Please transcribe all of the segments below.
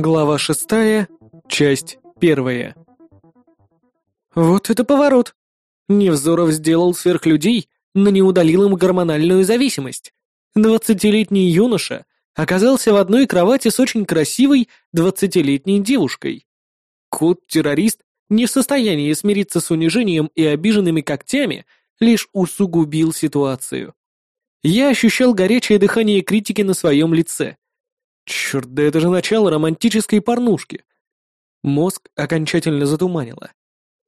Глава шестая, часть первая. Вот это поворот! Невзоров сделал сверхлюдей, но не удалил им гормональную зависимость. Двадцатилетний юноша оказался в одной кровати с очень красивой двадцатилетней девушкой. Кот-террорист не в состоянии смириться с унижением и обиженными когтями, лишь усугубил ситуацию. Я ощущал горячее дыхание критики на своем лице. Черт, да это же начало романтической порнушки. Мозг окончательно затуманило.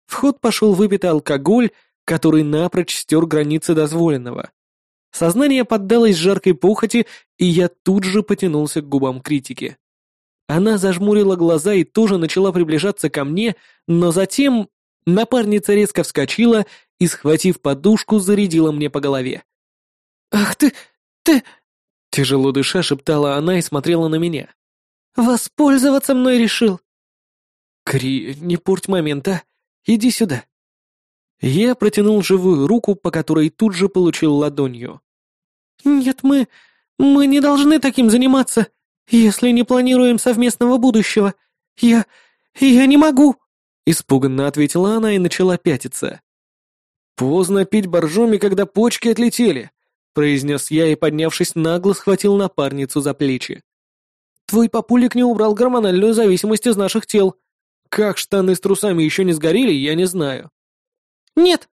В ход пошел выпитый алкоголь, который напрочь стер границы дозволенного. Сознание поддалось жаркой похоти, и я тут же потянулся к губам критики. Она зажмурила глаза и тоже начала приближаться ко мне, но затем напарница резко вскочила и, схватив подушку, зарядила мне по голове. «Ах ты... ты...» Тяжело дыша шептала она и смотрела на меня. «Воспользоваться мной решил!» «Кри, не порть момента. Иди сюда». Я протянул живую руку, по которой тут же получил ладонью. «Нет, мы... мы не должны таким заниматься, если не планируем совместного будущего. Я... я не могу!» Испуганно ответила она и начала пятиться. «Поздно пить боржоми, когда почки отлетели произнес я и, поднявшись нагло, схватил напарницу за плечи. «Твой папулик не убрал гормональную зависимость из наших тел. Как штаны с трусами еще не сгорели, я не знаю». «Нет!»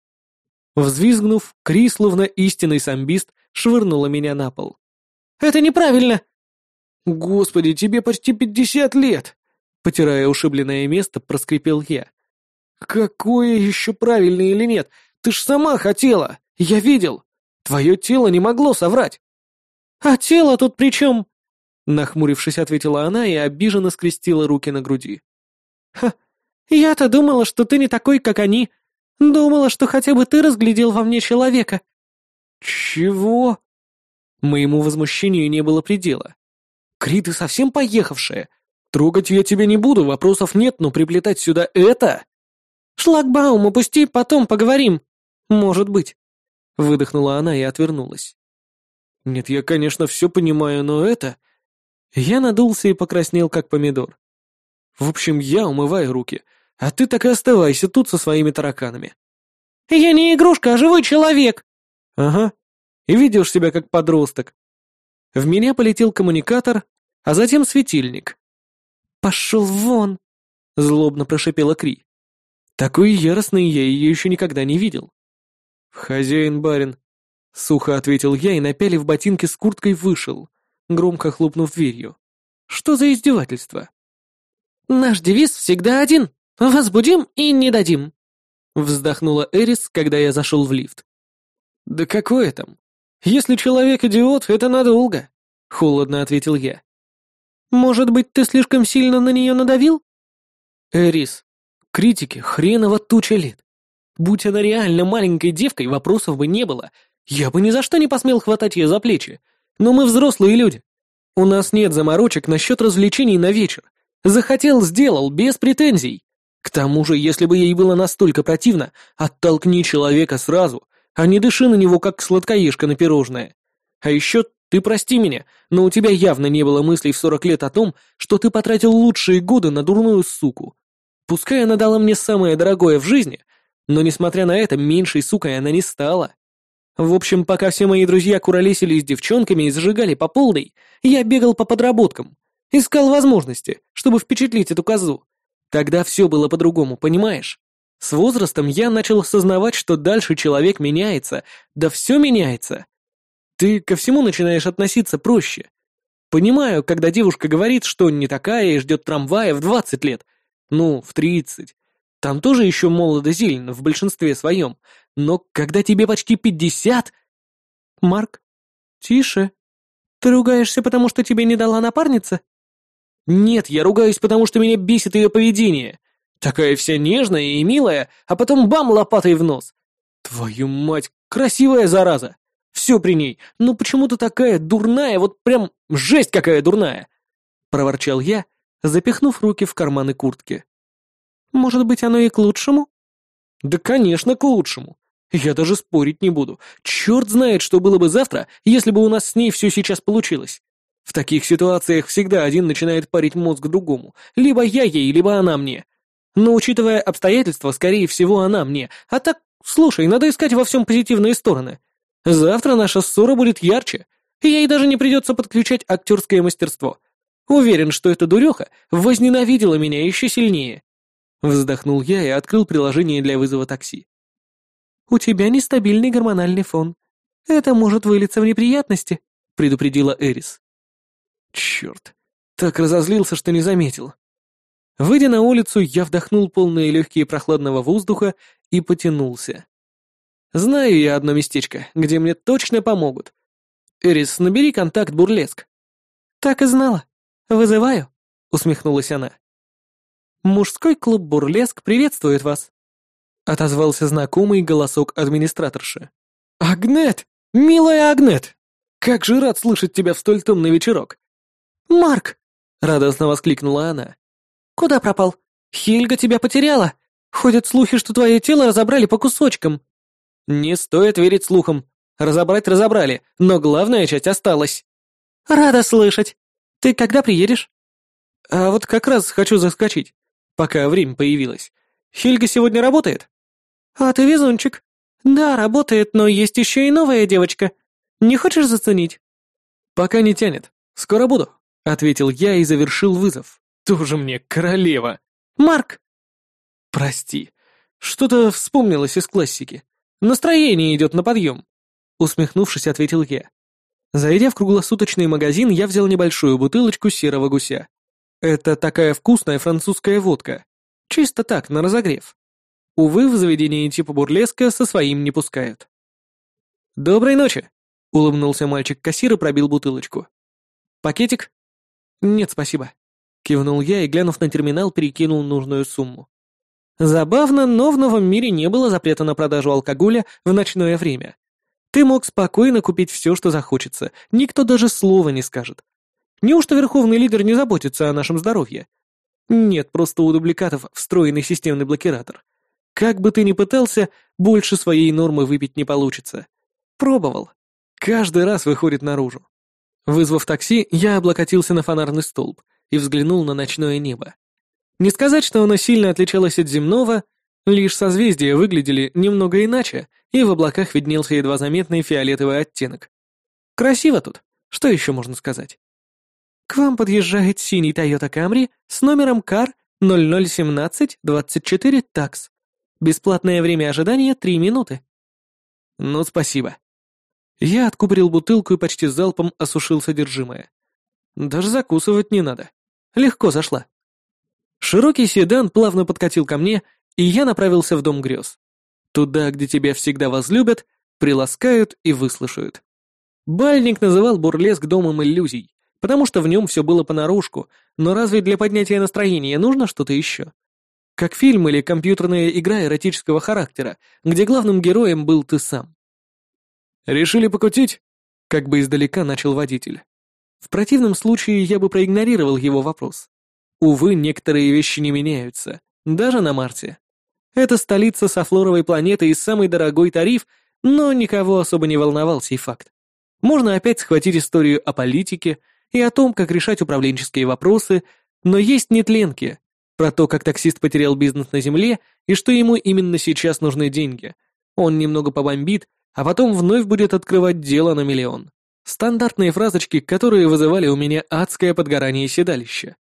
Взвизгнув, Кри, словно истинный самбист, швырнула меня на пол. «Это неправильно!» «Господи, тебе почти пятьдесят лет!» Потирая ушибленное место, проскрипел я. «Какое еще правильно или нет? Ты ж сама хотела! Я видел!» Твое тело не могло соврать. А тело тут при чем? Нахмурившись, ответила она и обиженно скрестила руки на груди. Ха, я-то думала, что ты не такой, как они. Думала, что хотя бы ты разглядел во мне человека. Чего? Моему возмущению не было предела. Кри, ты совсем поехавшая. Трогать я тебя не буду, вопросов нет, но приплетать сюда это... Шлагбаум опусти, потом поговорим. Может быть. Выдохнула она и отвернулась. «Нет, я, конечно, все понимаю, но это...» Я надулся и покраснел, как помидор. «В общем, я умываю руки, а ты так и оставайся тут со своими тараканами». «Я не игрушка, а живой человек!» «Ага, и ведешь себя как подросток». В меня полетел коммуникатор, а затем светильник. «Пошел вон!» — злобно прошипела Кри. Такой яростной я ее еще никогда не видел. «Хозяин барин», — сухо ответил я и, напялив ботинки с курткой, вышел, громко хлопнув дверью. «Что за издевательство?» «Наш девиз всегда один. Возбудим и не дадим», — вздохнула Эрис, когда я зашел в лифт. «Да какое там? Если человек идиот, это надолго», — холодно ответил я. «Может быть, ты слишком сильно на нее надавил?» «Эрис, критики хреново туча лет. Будь она реально маленькой девкой, вопросов бы не было. Я бы ни за что не посмел хватать ее за плечи. Но мы взрослые люди. У нас нет заморочек насчет развлечений на вечер. Захотел — сделал, без претензий. К тому же, если бы ей было настолько противно, оттолкни человека сразу, а не дыши на него, как сладкоежка на пирожное. А еще ты прости меня, но у тебя явно не было мыслей в сорок лет о том, что ты потратил лучшие годы на дурную суку. Пускай она дала мне самое дорогое в жизни, но, несмотря на это, меньшей сукой она не стала. В общем, пока все мои друзья куролесили с девчонками и зажигали по полной, я бегал по подработкам, искал возможности, чтобы впечатлить эту козу. Тогда все было по-другому, понимаешь? С возрастом я начал осознавать, что дальше человек меняется, да все меняется. Ты ко всему начинаешь относиться проще. Понимаю, когда девушка говорит, что не такая и ждет трамвая в 20 лет, ну, в 30, там тоже еще молодо зелено в большинстве своем, но когда тебе почти пятьдесят... Марк, тише. Ты ругаешься, потому что тебе не дала напарница? Нет, я ругаюсь, потому что меня бесит ее поведение. Такая вся нежная и милая, а потом бам лопатой в нос. Твою мать, красивая зараза. Все при ней, но почему-то такая дурная, вот прям жесть какая дурная. Проворчал я, запихнув руки в карманы куртки. Может быть, оно и к лучшему? Да, конечно, к лучшему. Я даже спорить не буду. Черт знает, что было бы завтра, если бы у нас с ней все сейчас получилось. В таких ситуациях всегда один начинает парить мозг другому. Либо я ей, либо она мне. Но учитывая обстоятельства, скорее всего, она мне. А так, слушай, надо искать во всем позитивные стороны. Завтра наша ссора будет ярче, и ей даже не придется подключать актерское мастерство. Уверен, что эта дуреха возненавидела меня еще сильнее. Вздохнул я и открыл приложение для вызова такси. «У тебя нестабильный гормональный фон. Это может вылиться в неприятности», — предупредила Эрис. Черт, так разозлился, что не заметил. Выйдя на улицу, я вдохнул полные легкие прохладного воздуха и потянулся. Знаю я одно местечко, где мне точно помогут. Эрис, набери контакт Бурлеск. Так и знала. Вызываю, усмехнулась она. Мужской клуб Бурлеск приветствует вас. Отозвался знакомый голосок администраторши. Агнет! Милая Агнет! Как же рад слышать тебя в столь томный вечерок. Марк! Радостно воскликнула она. Куда пропал? Хельга тебя потеряла. Ходят слухи, что твое тело разобрали по кусочкам. Не стоит верить слухам. Разобрать разобрали, но главная часть осталась. Рада слышать. Ты когда приедешь? А вот как раз хочу заскочить, пока время появилось. Хельга сегодня работает? А ты везунчик. Да, работает, но есть еще и новая девочка. Не хочешь заценить? Пока не тянет. Скоро буду, ответил я и завершил вызов. Тоже мне королева. Марк. Прости. Что-то вспомнилось из классики. Настроение идет на подъем. Усмехнувшись, ответил я. Зайдя в круглосуточный магазин, я взял небольшую бутылочку серого гуся. Это такая вкусная французская водка. Чисто так, на разогрев. Увы, в заведении типа бурлеска со своим не пускают. «Доброй ночи!» — улыбнулся мальчик-кассир и пробил бутылочку. «Пакетик?» «Нет, спасибо», — кивнул я и, глянув на терминал, перекинул нужную сумму. Забавно, но в новом мире не было запрета на продажу алкоголя в ночное время. Ты мог спокойно купить все, что захочется, никто даже слова не скажет. Неужто верховный лидер не заботится о нашем здоровье? Нет, просто у дубликатов встроенный системный блокиратор. Как бы ты ни пытался, больше своей нормы выпить не получится. Пробовал. Каждый раз выходит наружу. Вызвав такси, я облокотился на фонарный столб и взглянул на ночное небо. Не сказать, что оно сильно отличалось от земного, лишь созвездия выглядели немного иначе, и в облаках виднелся едва заметный фиолетовый оттенок. Красиво тут, что еще можно сказать? К вам подъезжает синий Toyota Camry с номером CAR 001724 такс. Бесплатное время ожидания — три минуты. Ну, спасибо. Я откупорил бутылку и почти залпом осушил содержимое. Даже закусывать не надо. Легко зашла. Широкий седан плавно подкатил ко мне, и я направился в дом грез. Туда, где тебя всегда возлюбят, приласкают и выслушают. Бальник называл бурлеск домом иллюзий, потому что в нем все было понарошку, но разве для поднятия настроения нужно что-то еще? Как фильм или компьютерная игра эротического характера, где главным героем был ты сам. «Решили покутить?» — как бы издалека начал водитель. В противном случае я бы проигнорировал его вопрос. Увы, некоторые вещи не меняются, даже на Марсе. Это столица софлоровой планеты и самый дорогой тариф, но никого особо не волновал сей факт. Можно опять схватить историю о политике и о том, как решать управленческие вопросы, но есть нетленки про то, как таксист потерял бизнес на Земле и что ему именно сейчас нужны деньги. Он немного побомбит, а потом вновь будет открывать дело на миллион. Стандартные фразочки, которые вызывали у меня адское подгорание седалища.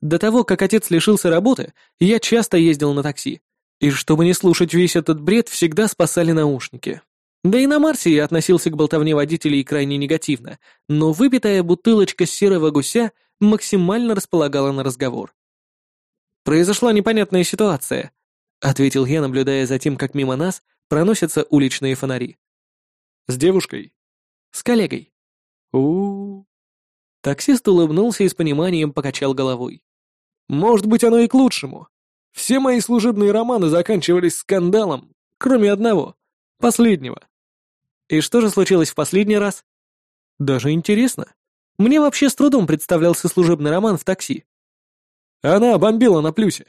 До того, как отец лишился работы, я часто ездил на такси. И чтобы не слушать весь этот бред, всегда спасали наушники. Да и на Марсе я относился к болтовне водителей крайне негативно, но выпитая бутылочка серого гуся максимально располагала на разговор. «Произошла непонятная ситуация», — ответил я, наблюдая за тем, как мимо нас проносятся уличные фонари. «С девушкой?» «С коллегой». У, -у, у Таксист улыбнулся и с пониманием покачал головой. Может быть, оно и к лучшему. Все мои служебные романы заканчивались скандалом, кроме одного, последнего. И что же случилось в последний раз? Даже интересно. Мне вообще с трудом представлялся служебный роман в такси. Она бомбила на плюсе.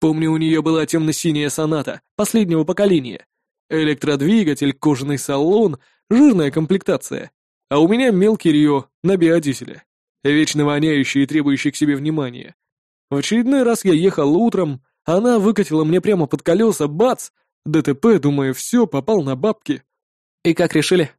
Помню, у нее была темно-синяя соната, последнего поколения. Электродвигатель, кожаный салон, жирная комплектация. А у меня мелкий Рио на биодизеле. Вечно воняющий и требующий к себе внимания. В очередной раз я ехал утром, она выкатила мне прямо под колеса, бац! ДТП, думаю, все, попал на бабки. И как решили?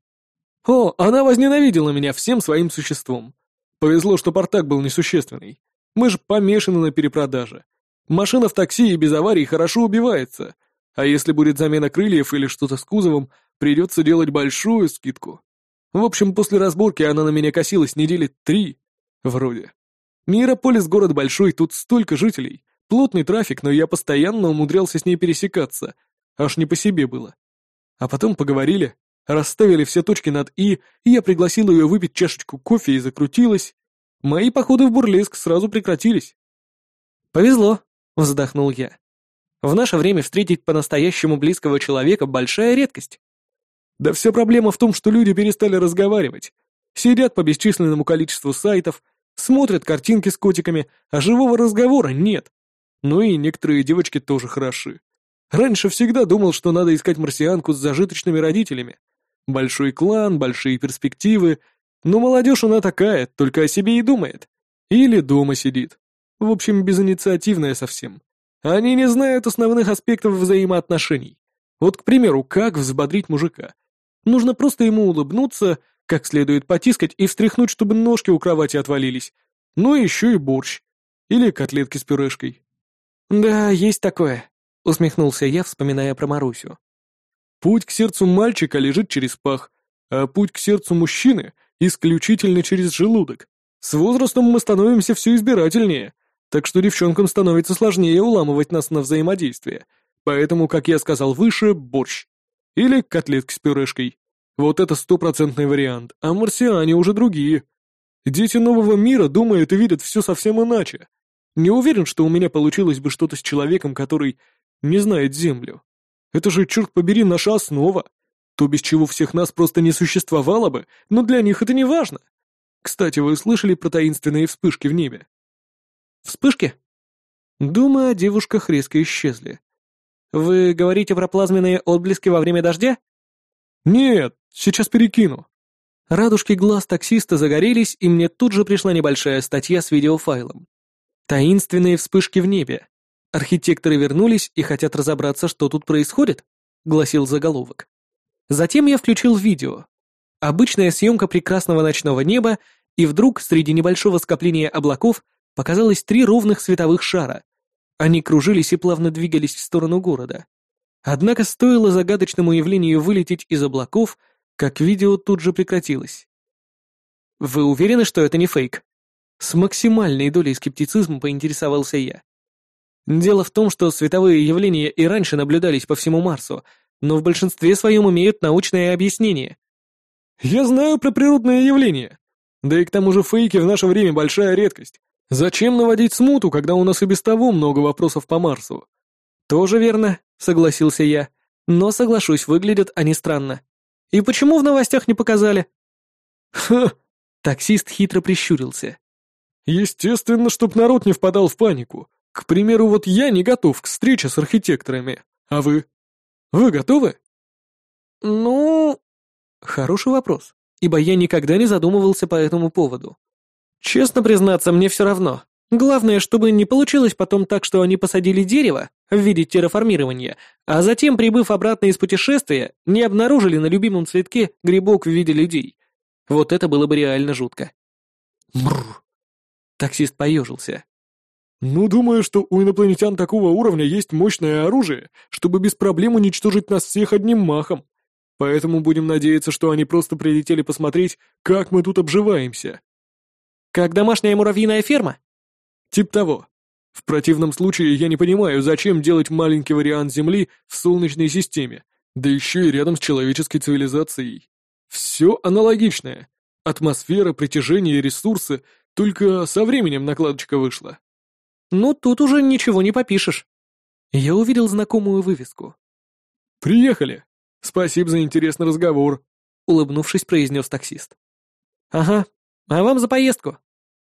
О, она возненавидела меня всем своим существом. Повезло, что портак был несущественный. Мы же помешаны на перепродаже. Машина в такси и без аварий хорошо убивается. А если будет замена крыльев или что-то с кузовом, придется делать большую скидку. В общем, после разборки она на меня косилась недели три. Вроде. Мирополис город большой, тут столько жителей. Плотный трафик, но я постоянно умудрялся с ней пересекаться. Аж не по себе было. А потом поговорили, расставили все точки над «и», и я пригласил ее выпить чашечку кофе и закрутилась. Мои походы в бурлеск сразу прекратились. «Повезло», — вздохнул я. «В наше время встретить по-настоящему близкого человека — большая редкость». Да вся проблема в том, что люди перестали разговаривать. Сидят по бесчисленному количеству сайтов, смотрят картинки с котиками, а живого разговора нет. Ну и некоторые девочки тоже хороши. Раньше всегда думал, что надо искать марсианку с зажиточными родителями. Большой клан, большие перспективы. Но молодежь она такая, только о себе и думает. Или дома сидит. В общем, безинициативная совсем. Они не знают основных аспектов взаимоотношений. Вот, к примеру, как взбодрить мужика. Нужно просто ему улыбнуться, как следует потискать и встряхнуть, чтобы ножки у кровати отвалились. Ну и еще и борщ. Или котлетки с пюрешкой. «Да, есть такое», — усмехнулся я, вспоминая про Марусю. «Путь к сердцу мальчика лежит через пах, а путь к сердцу мужчины исключительно через желудок. С возрастом мы становимся все избирательнее, так что девчонкам становится сложнее уламывать нас на взаимодействие. Поэтому, как я сказал выше, борщ. Или котлетки с пюрешкой. Вот это стопроцентный вариант, а марсиане уже другие. Дети нового мира думают и видят все совсем иначе. Не уверен, что у меня получилось бы что-то с человеком, который не знает Землю. Это же, черт побери, наша основа. То, без чего всех нас просто не существовало бы, но для них это не важно. Кстати, вы слышали про таинственные вспышки в небе? Вспышки? Думаю, о девушках резко исчезли. Вы говорите про плазменные отблески во время дождя? Нет, сейчас перекину. Радужки глаз таксиста загорелись, и мне тут же пришла небольшая статья с видеофайлом. Таинственные вспышки в небе. Архитекторы вернулись и хотят разобраться, что тут происходит, гласил заголовок. Затем я включил видео. Обычная съемка прекрасного ночного неба, и вдруг среди небольшого скопления облаков показалось три ровных световых шара, они кружились и плавно двигались в сторону города. Однако стоило загадочному явлению вылететь из облаков, как видео тут же прекратилось. «Вы уверены, что это не фейк?» С максимальной долей скептицизма поинтересовался я. Дело в том, что световые явления и раньше наблюдались по всему Марсу, но в большинстве своем имеют научное объяснение. «Я знаю про природные явления. Да и к тому же фейки в наше время большая редкость. Зачем наводить смуту, когда у нас и без того много вопросов по Марсу? Тоже верно, согласился я. Но соглашусь, выглядят они странно. И почему в новостях не показали? Ха! Таксист хитро прищурился. Естественно, чтоб народ не впадал в панику. К примеру, вот я не готов к встрече с архитекторами. А вы? Вы готовы? Ну... Хороший вопрос, ибо я никогда не задумывался по этому поводу. Честно признаться, мне все равно. Главное, чтобы не получилось потом так, что они посадили дерево в виде терраформирования, а затем, прибыв обратно из путешествия, не обнаружили на любимом цветке грибок в виде людей. Вот это было бы реально жутко. Бррр. Таксист поежился. «Ну, думаю, что у инопланетян такого уровня есть мощное оружие, чтобы без проблем уничтожить нас всех одним махом. Поэтому будем надеяться, что они просто прилетели посмотреть, как мы тут обживаемся». Как домашняя муравьиная ферма? Тип того. В противном случае я не понимаю, зачем делать маленький вариант Земли в Солнечной системе, да еще и рядом с человеческой цивилизацией. Все аналогичное. Атмосфера, притяжение, ресурсы, только со временем накладочка вышла. Ну, тут уже ничего не попишешь. Я увидел знакомую вывеску. «Приехали! Спасибо за интересный разговор», — улыбнувшись, произнес таксист. «Ага, а вам за поездку?»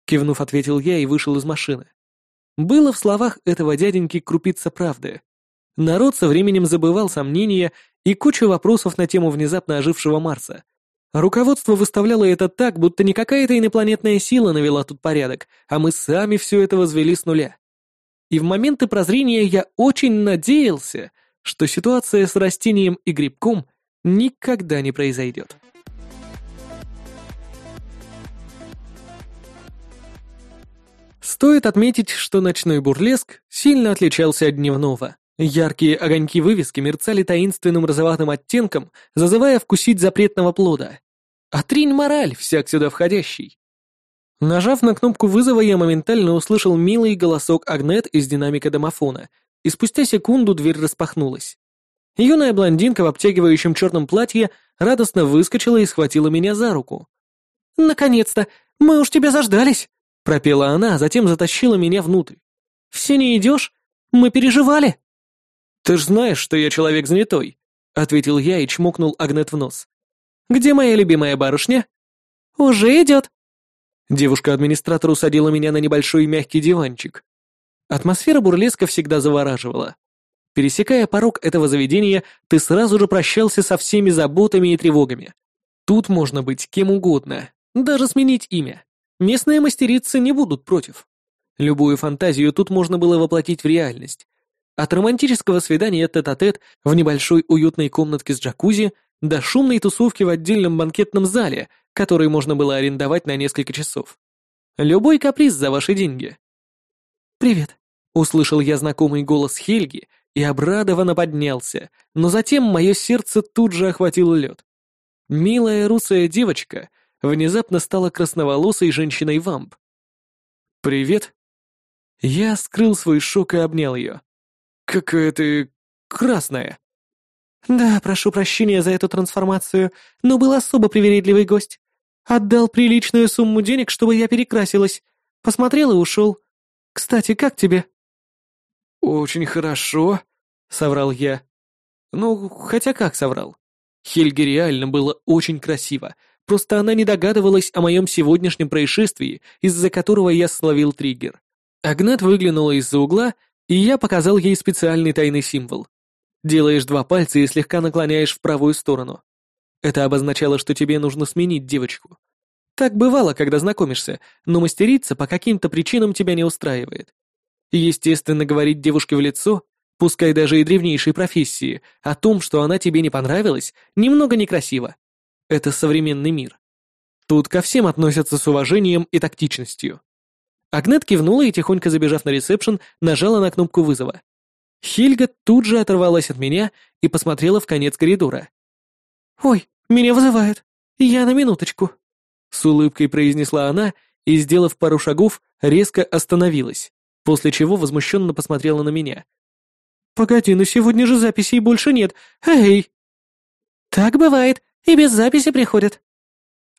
Кивнув, ответил я и вышел из машины. Было в словах этого дяденьки крупица правды. Народ со временем забывал сомнения и кучу вопросов на тему внезапно ожившего Марса. Руководство выставляло это так, будто не какая-то инопланетная сила навела тут порядок, а мы сами все это возвели с нуля. И в моменты прозрения я очень надеялся, что ситуация с растением и грибком никогда не произойдет. Стоит отметить, что ночной бурлеск сильно отличался от дневного. Яркие огоньки вывески мерцали таинственным розоватым оттенком, зазывая вкусить запретного плода. Отринь мораль, всяк сюда входящий. Нажав на кнопку вызова, я моментально услышал милый голосок Агнет из динамика домофона, и спустя секунду дверь распахнулась. Юная блондинка в обтягивающем черном платье радостно выскочила и схватила меня за руку. «Наконец-то! Мы уж тебя заждались!» — пропела она, затем затащила меня внутрь. «Все не идешь? Мы переживали!» «Ты ж знаешь, что я человек занятой», — ответил я и чмокнул Агнет в нос. «Где моя любимая барышня?» «Уже идет», Девушка-администратор усадила меня на небольшой мягкий диванчик. Атмосфера бурлеска всегда завораживала. Пересекая порог этого заведения, ты сразу же прощался со всеми заботами и тревогами. Тут можно быть кем угодно, даже сменить имя. Местные мастерицы не будут против. Любую фантазию тут можно было воплотить в реальность. От романтического свидания тет-а-тет -тет в небольшой уютной комнатке с джакузи до шумной тусовки в отдельном банкетном зале, который можно было арендовать на несколько часов. Любой каприз за ваши деньги. «Привет», — услышал я знакомый голос Хельги и обрадованно поднялся, но затем мое сердце тут же охватил лед. Милая русая девочка внезапно стала красноволосой женщиной-вамп. «Привет». Я скрыл свой шок и обнял ее. «Какая ты красная». «Да, прошу прощения за эту трансформацию, но был особо привередливый гость. Отдал приличную сумму денег, чтобы я перекрасилась. Посмотрел и ушел. Кстати, как тебе?» «Очень хорошо», — соврал я. Ну, хотя как соврал. Хельге реально было очень красиво, просто она не догадывалась о моем сегодняшнем происшествии, из-за которого я словил триггер. Агнет выглянула из-за угла, и я показал ей специальный тайный символ. Делаешь два пальца и слегка наклоняешь в правую сторону. Это обозначало, что тебе нужно сменить девочку. Так бывало, когда знакомишься, но мастерица по каким-то причинам тебя не устраивает. Естественно, говорить девушке в лицо, пускай даже и древнейшей профессии, о том, что она тебе не понравилась, немного некрасиво. Это современный мир. Тут ко всем относятся с уважением и тактичностью. Агнет кивнула и, тихонько забежав на ресепшн, нажала на кнопку вызова. Хильга тут же оторвалась от меня и посмотрела в конец коридора. «Ой, меня вызывают. Я на минуточку», — с улыбкой произнесла она и, сделав пару шагов, резко остановилась, после чего возмущенно посмотрела на меня. «Погоди, но сегодня же записей больше нет. Эй!» «Так бывает, и без записи приходят».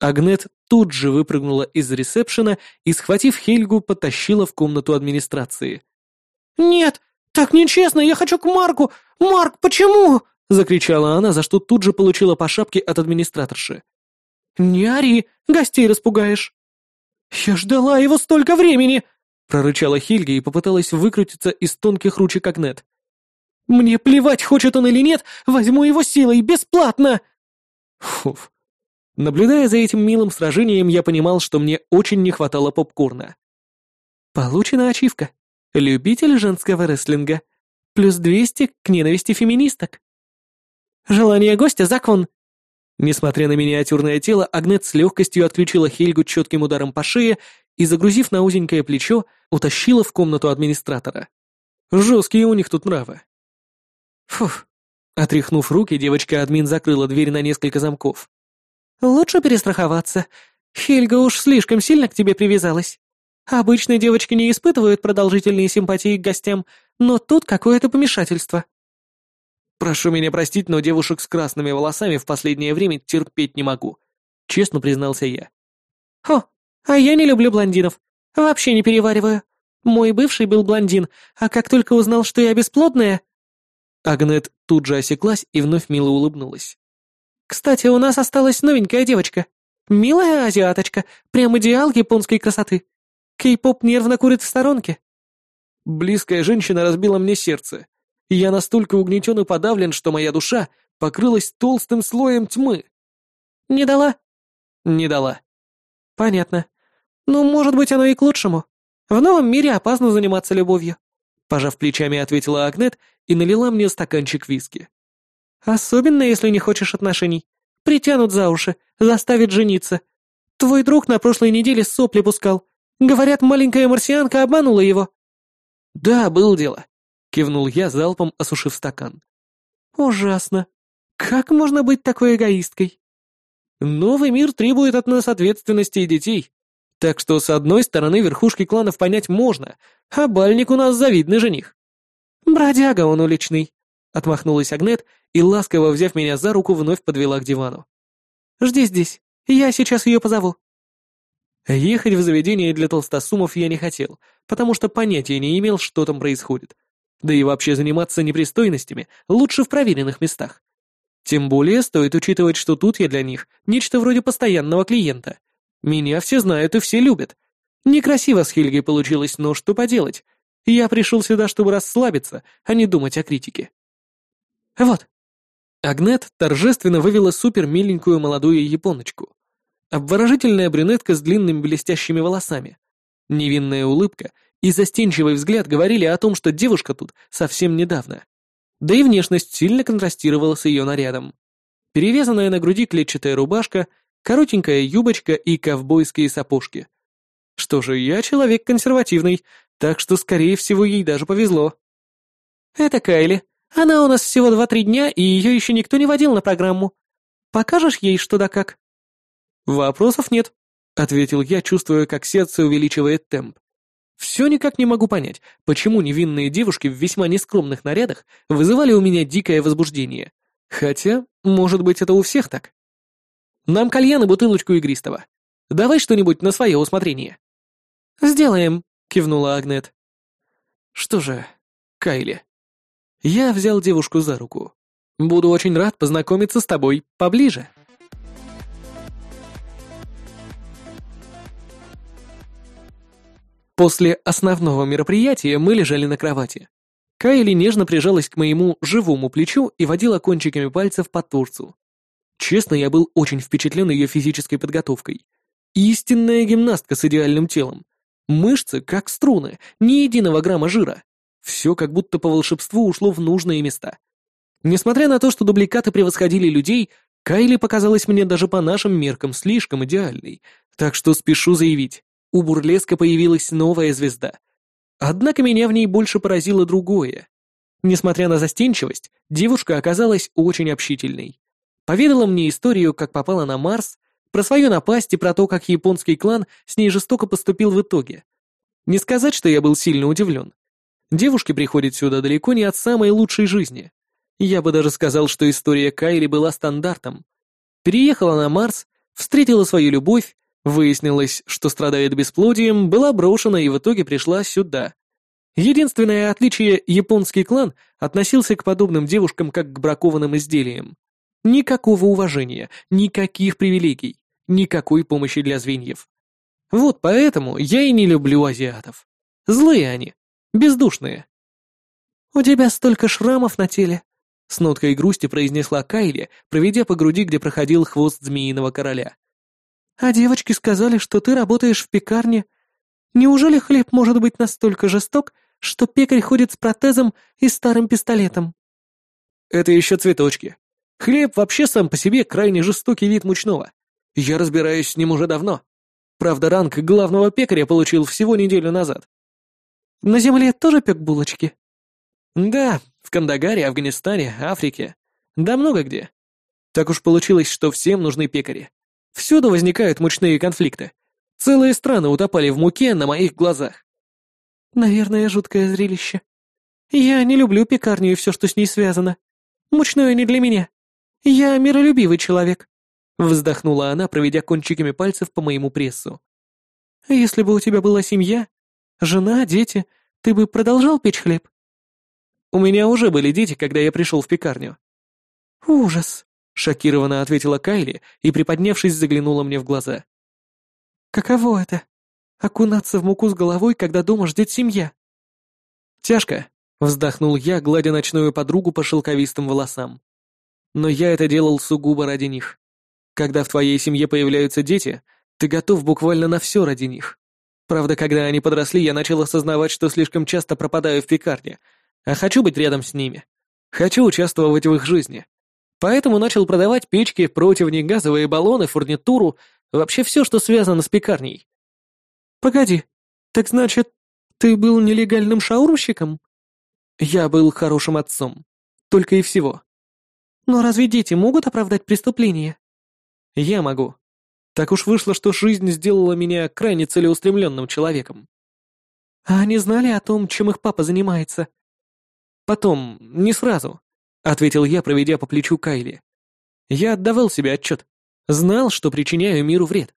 Агнет тут же выпрыгнула из ресепшена и, схватив Хельгу, потащила в комнату администрации. «Нет, «Так нечестно, я хочу к Марку! Марк, почему?» — закричала она, за что тут же получила по шапке от администраторши. «Не ори, гостей распугаешь!» «Я ждала его столько времени!» — прорычала Хильга и попыталась выкрутиться из тонких ручек Агнет. «Мне плевать, хочет он или нет, возьму его силой, бесплатно!» Фуф. Наблюдая за этим милым сражением, я понимал, что мне очень не хватало попкорна. Получена ачивка. Любитель женского рестлинга. Плюс 200 к ненависти феминисток. Желание гостя — закон. Несмотря на миниатюрное тело, Агнет с легкостью отключила Хельгу четким ударом по шее и, загрузив на узенькое плечо, утащила в комнату администратора. Жесткие у них тут нравы. Фух. Отряхнув руки, девочка-админ закрыла дверь на несколько замков. «Лучше перестраховаться. Хельга уж слишком сильно к тебе привязалась». Обычно девочки не испытывают продолжительные симпатии к гостям, но тут какое-то помешательство. Прошу меня простить, но девушек с красными волосами в последнее время терпеть не могу, честно признался я. Хо, а я не люблю блондинов. Вообще не перевариваю. Мой бывший был блондин, а как только узнал, что я бесплодная... Агнет тут же осеклась и вновь мило улыбнулась. «Кстати, у нас осталась новенькая девочка. Милая азиаточка, прям идеал японской красоты. Кей-поп нервно курит в сторонке. Близкая женщина разбила мне сердце. И я настолько угнетен и подавлен, что моя душа покрылась толстым слоем тьмы. «Не дала?» «Не дала». «Понятно. Ну, может быть, оно и к лучшему. В новом мире опасно заниматься любовью», пожав плечами, ответила Агнет и налила мне стаканчик виски. «Особенно, если не хочешь отношений. Притянут за уши, заставят жениться. Твой друг на прошлой неделе сопли пускал. Говорят, маленькая марсианка обманула его». «Да, было дело», — кивнул я, залпом осушив стакан. «Ужасно. Как можно быть такой эгоисткой?» «Новый мир требует от нас ответственности и детей. Так что, с одной стороны, верхушки кланов понять можно, а бальник у нас завидный жених». «Бродяга он уличный», — отмахнулась Агнет и, ласково взяв меня за руку, вновь подвела к дивану. «Жди здесь, я сейчас ее позову». Ехать в заведение для толстосумов я не хотел, потому что понятия не имел, что там происходит. Да и вообще заниматься непристойностями лучше в проверенных местах. Тем более стоит учитывать, что тут я для них нечто вроде постоянного клиента. Меня все знают и все любят. Некрасиво с Хельгой получилось, но что поделать. Я пришел сюда, чтобы расслабиться, а не думать о критике. Вот. Агнет торжественно вывела супер миленькую молодую японочку. Обворожительная брюнетка с длинными блестящими волосами. Невинная улыбка и застенчивый взгляд говорили о том, что девушка тут совсем недавно. Да и внешность сильно контрастировала с ее нарядом. Перевязанная на груди клетчатая рубашка, коротенькая юбочка и ковбойские сапожки. Что же, я человек консервативный, так что, скорее всего, ей даже повезло. «Это Кайли. Она у нас всего два-три дня, и ее еще никто не водил на программу. Покажешь ей что да как?» «Вопросов нет», — ответил я, чувствуя, как сердце увеличивает темп. Все никак не могу понять, почему невинные девушки в весьма нескромных нарядах вызывали у меня дикое возбуждение. Хотя, может быть, это у всех так. Нам кальян и бутылочку игристого. Давай что-нибудь на свое усмотрение. Сделаем, кивнула Агнет. Что же, Кайли. Я взял девушку за руку. Буду очень рад познакомиться с тобой поближе. После основного мероприятия мы лежали на кровати. Кайли нежно прижалась к моему живому плечу и водила кончиками пальцев по торцу. Честно, я был очень впечатлен ее физической подготовкой. Истинная гимнастка с идеальным телом. Мышцы, как струны, ни единого грамма жира. Все как будто по волшебству ушло в нужные места. Несмотря на то, что дубликаты превосходили людей, Кайли показалась мне даже по нашим меркам слишком идеальной, так что спешу заявить, у бурлеска появилась новая звезда. Однако меня в ней больше поразило другое. Несмотря на застенчивость, девушка оказалась очень общительной. Поведала мне историю, как попала на Марс, про свою напасть и про то, как японский клан с ней жестоко поступил в итоге. Не сказать, что я был сильно удивлен. Девушки приходят сюда далеко не от самой лучшей жизни. Я бы даже сказал, что история Кайли была стандартом. Переехала на Марс, встретила свою любовь, Выяснилось, что страдает бесплодием, была брошена и в итоге пришла сюда. Единственное отличие – японский клан относился к подобным девушкам как к бракованным изделиям. Никакого уважения, никаких привилегий, никакой помощи для звеньев. Вот поэтому я и не люблю азиатов. Злые они, бездушные. «У тебя столько шрамов на теле», — с ноткой грусти произнесла Кайли, проведя по груди, где проходил хвост змеиного короля. А девочки сказали, что ты работаешь в пекарне. Неужели хлеб может быть настолько жесток, что пекарь ходит с протезом и старым пистолетом? Это еще цветочки. Хлеб вообще сам по себе крайне жестокий вид мучного. Я разбираюсь с ним уже давно. Правда, ранг главного пекаря получил всего неделю назад. На земле тоже пек булочки? Да, в Кандагаре, Афганистане, Африке. Да много где. Так уж получилось, что всем нужны пекари. Всюду возникают мучные конфликты. Целые страны утопали в муке на моих глазах. Наверное, жуткое зрелище. Я не люблю пекарню и все, что с ней связано. Мучное не для меня. Я миролюбивый человек. Вздохнула она, проведя кончиками пальцев по моему прессу. Если бы у тебя была семья, жена, дети, ты бы продолжал печь хлеб? У меня уже были дети, когда я пришел в пекарню. Ужас. Шокированно ответила Кайли и, приподнявшись, заглянула мне в глаза. «Каково это? Окунаться в муку с головой, когда дома ждет семья?» «Тяжко», — вздохнул я, гладя ночную подругу по шелковистым волосам. «Но я это делал сугубо ради них. Когда в твоей семье появляются дети, ты готов буквально на все ради них. Правда, когда они подросли, я начал осознавать, что слишком часто пропадаю в пекарне, а хочу быть рядом с ними. Хочу участвовать в их жизни. Поэтому начал продавать печки, противни, газовые баллоны, фурнитуру, вообще все, что связано с пекарней. Погоди, так значит, ты был нелегальным шаурмщиком? Я был хорошим отцом. Только и всего. Но разве дети могут оправдать преступление? Я могу. Так уж вышло, что жизнь сделала меня крайне целеустремленным человеком. А они знали о том, чем их папа занимается? Потом, не сразу, ответил я, проведя по плечу Кайли. Я отдавал себе отчет. Знал, что причиняю миру вред.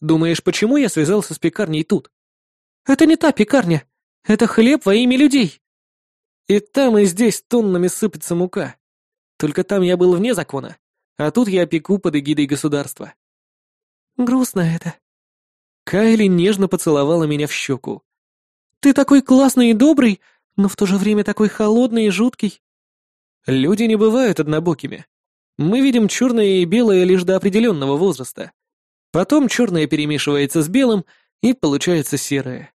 Думаешь, почему я связался с пекарней тут? Это не та пекарня. Это хлеб во имя людей. И там, и здесь тоннами сыпется мука. Только там я был вне закона, а тут я пеку под эгидой государства. Грустно это. Кайли нежно поцеловала меня в щеку. Ты такой классный и добрый, но в то же время такой холодный и жуткий. Люди не бывают однобокими. Мы видим черное и белое лишь до определенного возраста. Потом черное перемешивается с белым, и получается серое.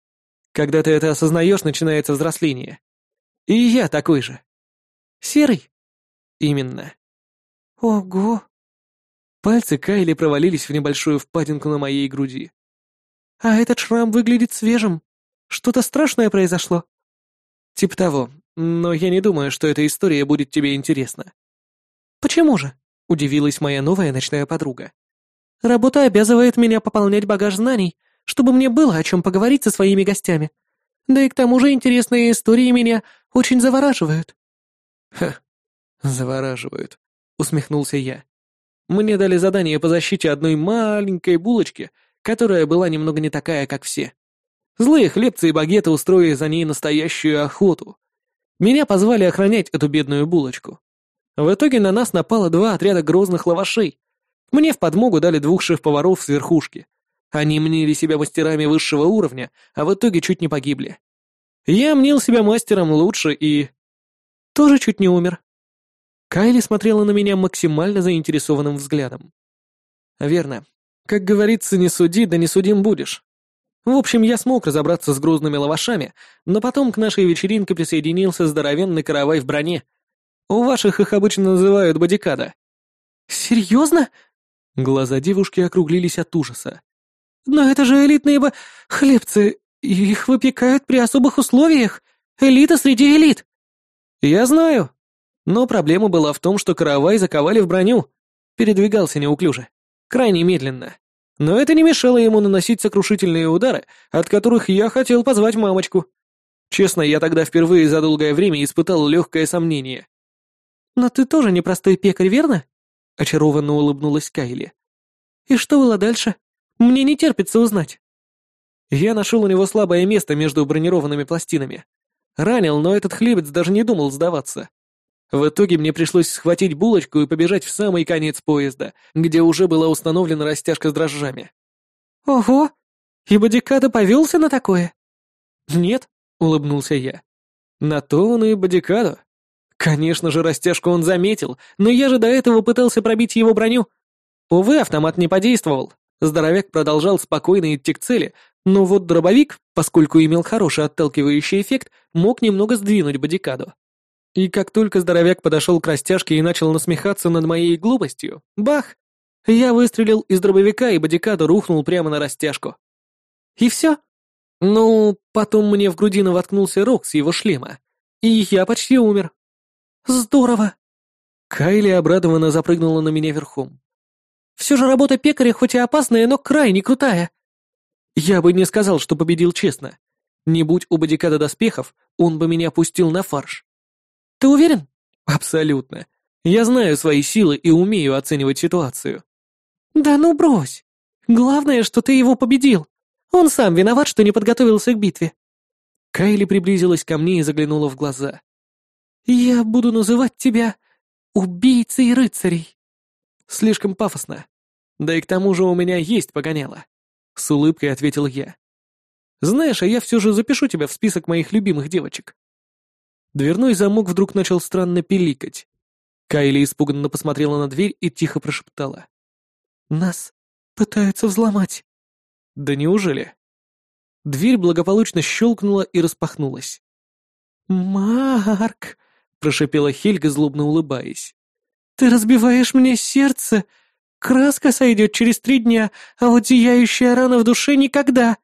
Когда ты это осознаешь, начинается взросление. И я такой же. Серый? Именно. Ого. Пальцы Кайли провалились в небольшую впадинку на моей груди. А этот шрам выглядит свежим. Что-то страшное произошло. Тип того, но я не думаю, что эта история будет тебе интересна. Почему же? Удивилась моя новая ночная подруга. Работа обязывает меня пополнять багаж знаний, чтобы мне было о чем поговорить со своими гостями. Да и к тому же интересные истории меня очень завораживают. Ха, завораживают, усмехнулся я. Мне дали задание по защите одной маленькой булочки, которая была немного не такая, как все. Злые хлебцы и багеты устроили за ней настоящую охоту. Меня позвали охранять эту бедную булочку. В итоге на нас напало два отряда грозных лавашей. Мне в подмогу дали двух шеф-поваров с верхушки. Они мнили себя мастерами высшего уровня, а в итоге чуть не погибли. Я мнил себя мастером лучше и... Тоже чуть не умер. Кайли смотрела на меня максимально заинтересованным взглядом. Верно. Как говорится, не суди, да не судим будешь. В общем, я смог разобраться с грозными лавашами, но потом к нашей вечеринке присоединился здоровенный каравай в броне. У ваших их обычно называют бодикада. Серьезно? Глаза девушки округлились от ужаса. Но это же элитные бо... хлебцы, их выпекают при особых условиях. Элита среди элит. Я знаю. Но проблема была в том, что каравай заковали в броню. Передвигался неуклюже. Крайне медленно. Но это не мешало ему наносить сокрушительные удары, от которых я хотел позвать мамочку. Честно, я тогда впервые за долгое время испытал легкое сомнение. «Но ты тоже непростой пекарь, верно?» — очарованно улыбнулась Кайли. «И что было дальше? Мне не терпится узнать». Я нашел у него слабое место между бронированными пластинами. Ранил, но этот хлебец даже не думал сдаваться. В итоге мне пришлось схватить булочку и побежать в самый конец поезда, где уже была установлена растяжка с дрожжами. «Ого! И Бодикадо повелся на такое?» «Нет», — улыбнулся я. «На то он и Бодикадо. Конечно же, растяжку он заметил, но я же до этого пытался пробить его броню. Увы, автомат не подействовал. Здоровяк продолжал спокойно идти к цели, но вот дробовик, поскольку имел хороший отталкивающий эффект, мог немного сдвинуть бодикаду. И как только здоровяк подошел к растяжке и начал насмехаться над моей глупостью, бах! Я выстрелил из дробовика, и бодикадо рухнул прямо на растяжку. И все. Ну, потом мне в грудину воткнулся рог с его шлема, и я почти умер. Здорово! Кайли обрадованно запрыгнула на меня верхом. Все же работа пекаря хоть и опасная, но крайне крутая. Я бы не сказал, что победил честно. Не будь у бодикада доспехов, он бы меня пустил на фарш. Ты уверен? Абсолютно. Я знаю свои силы и умею оценивать ситуацию. Да ну брось. Главное, что ты его победил. Он сам виноват, что не подготовился к битве. Кайли приблизилась ко мне и заглянула в глаза. Я буду называть тебя убийцей рыцарей. Слишком пафосно. Да и к тому же у меня есть погоняло. С улыбкой ответил я. Знаешь, а я все же запишу тебя в список моих любимых девочек. Дверной замок вдруг начал странно пиликать. Кайли испуганно посмотрела на дверь и тихо прошептала. Нас пытаются взломать». «Да неужели?» Дверь благополучно щелкнула и распахнулась. «Марк!» — прошепела Хельга, злобно улыбаясь. «Ты разбиваешь мне сердце! Краска сойдет через три дня, а вот зияющая рана в душе никогда!»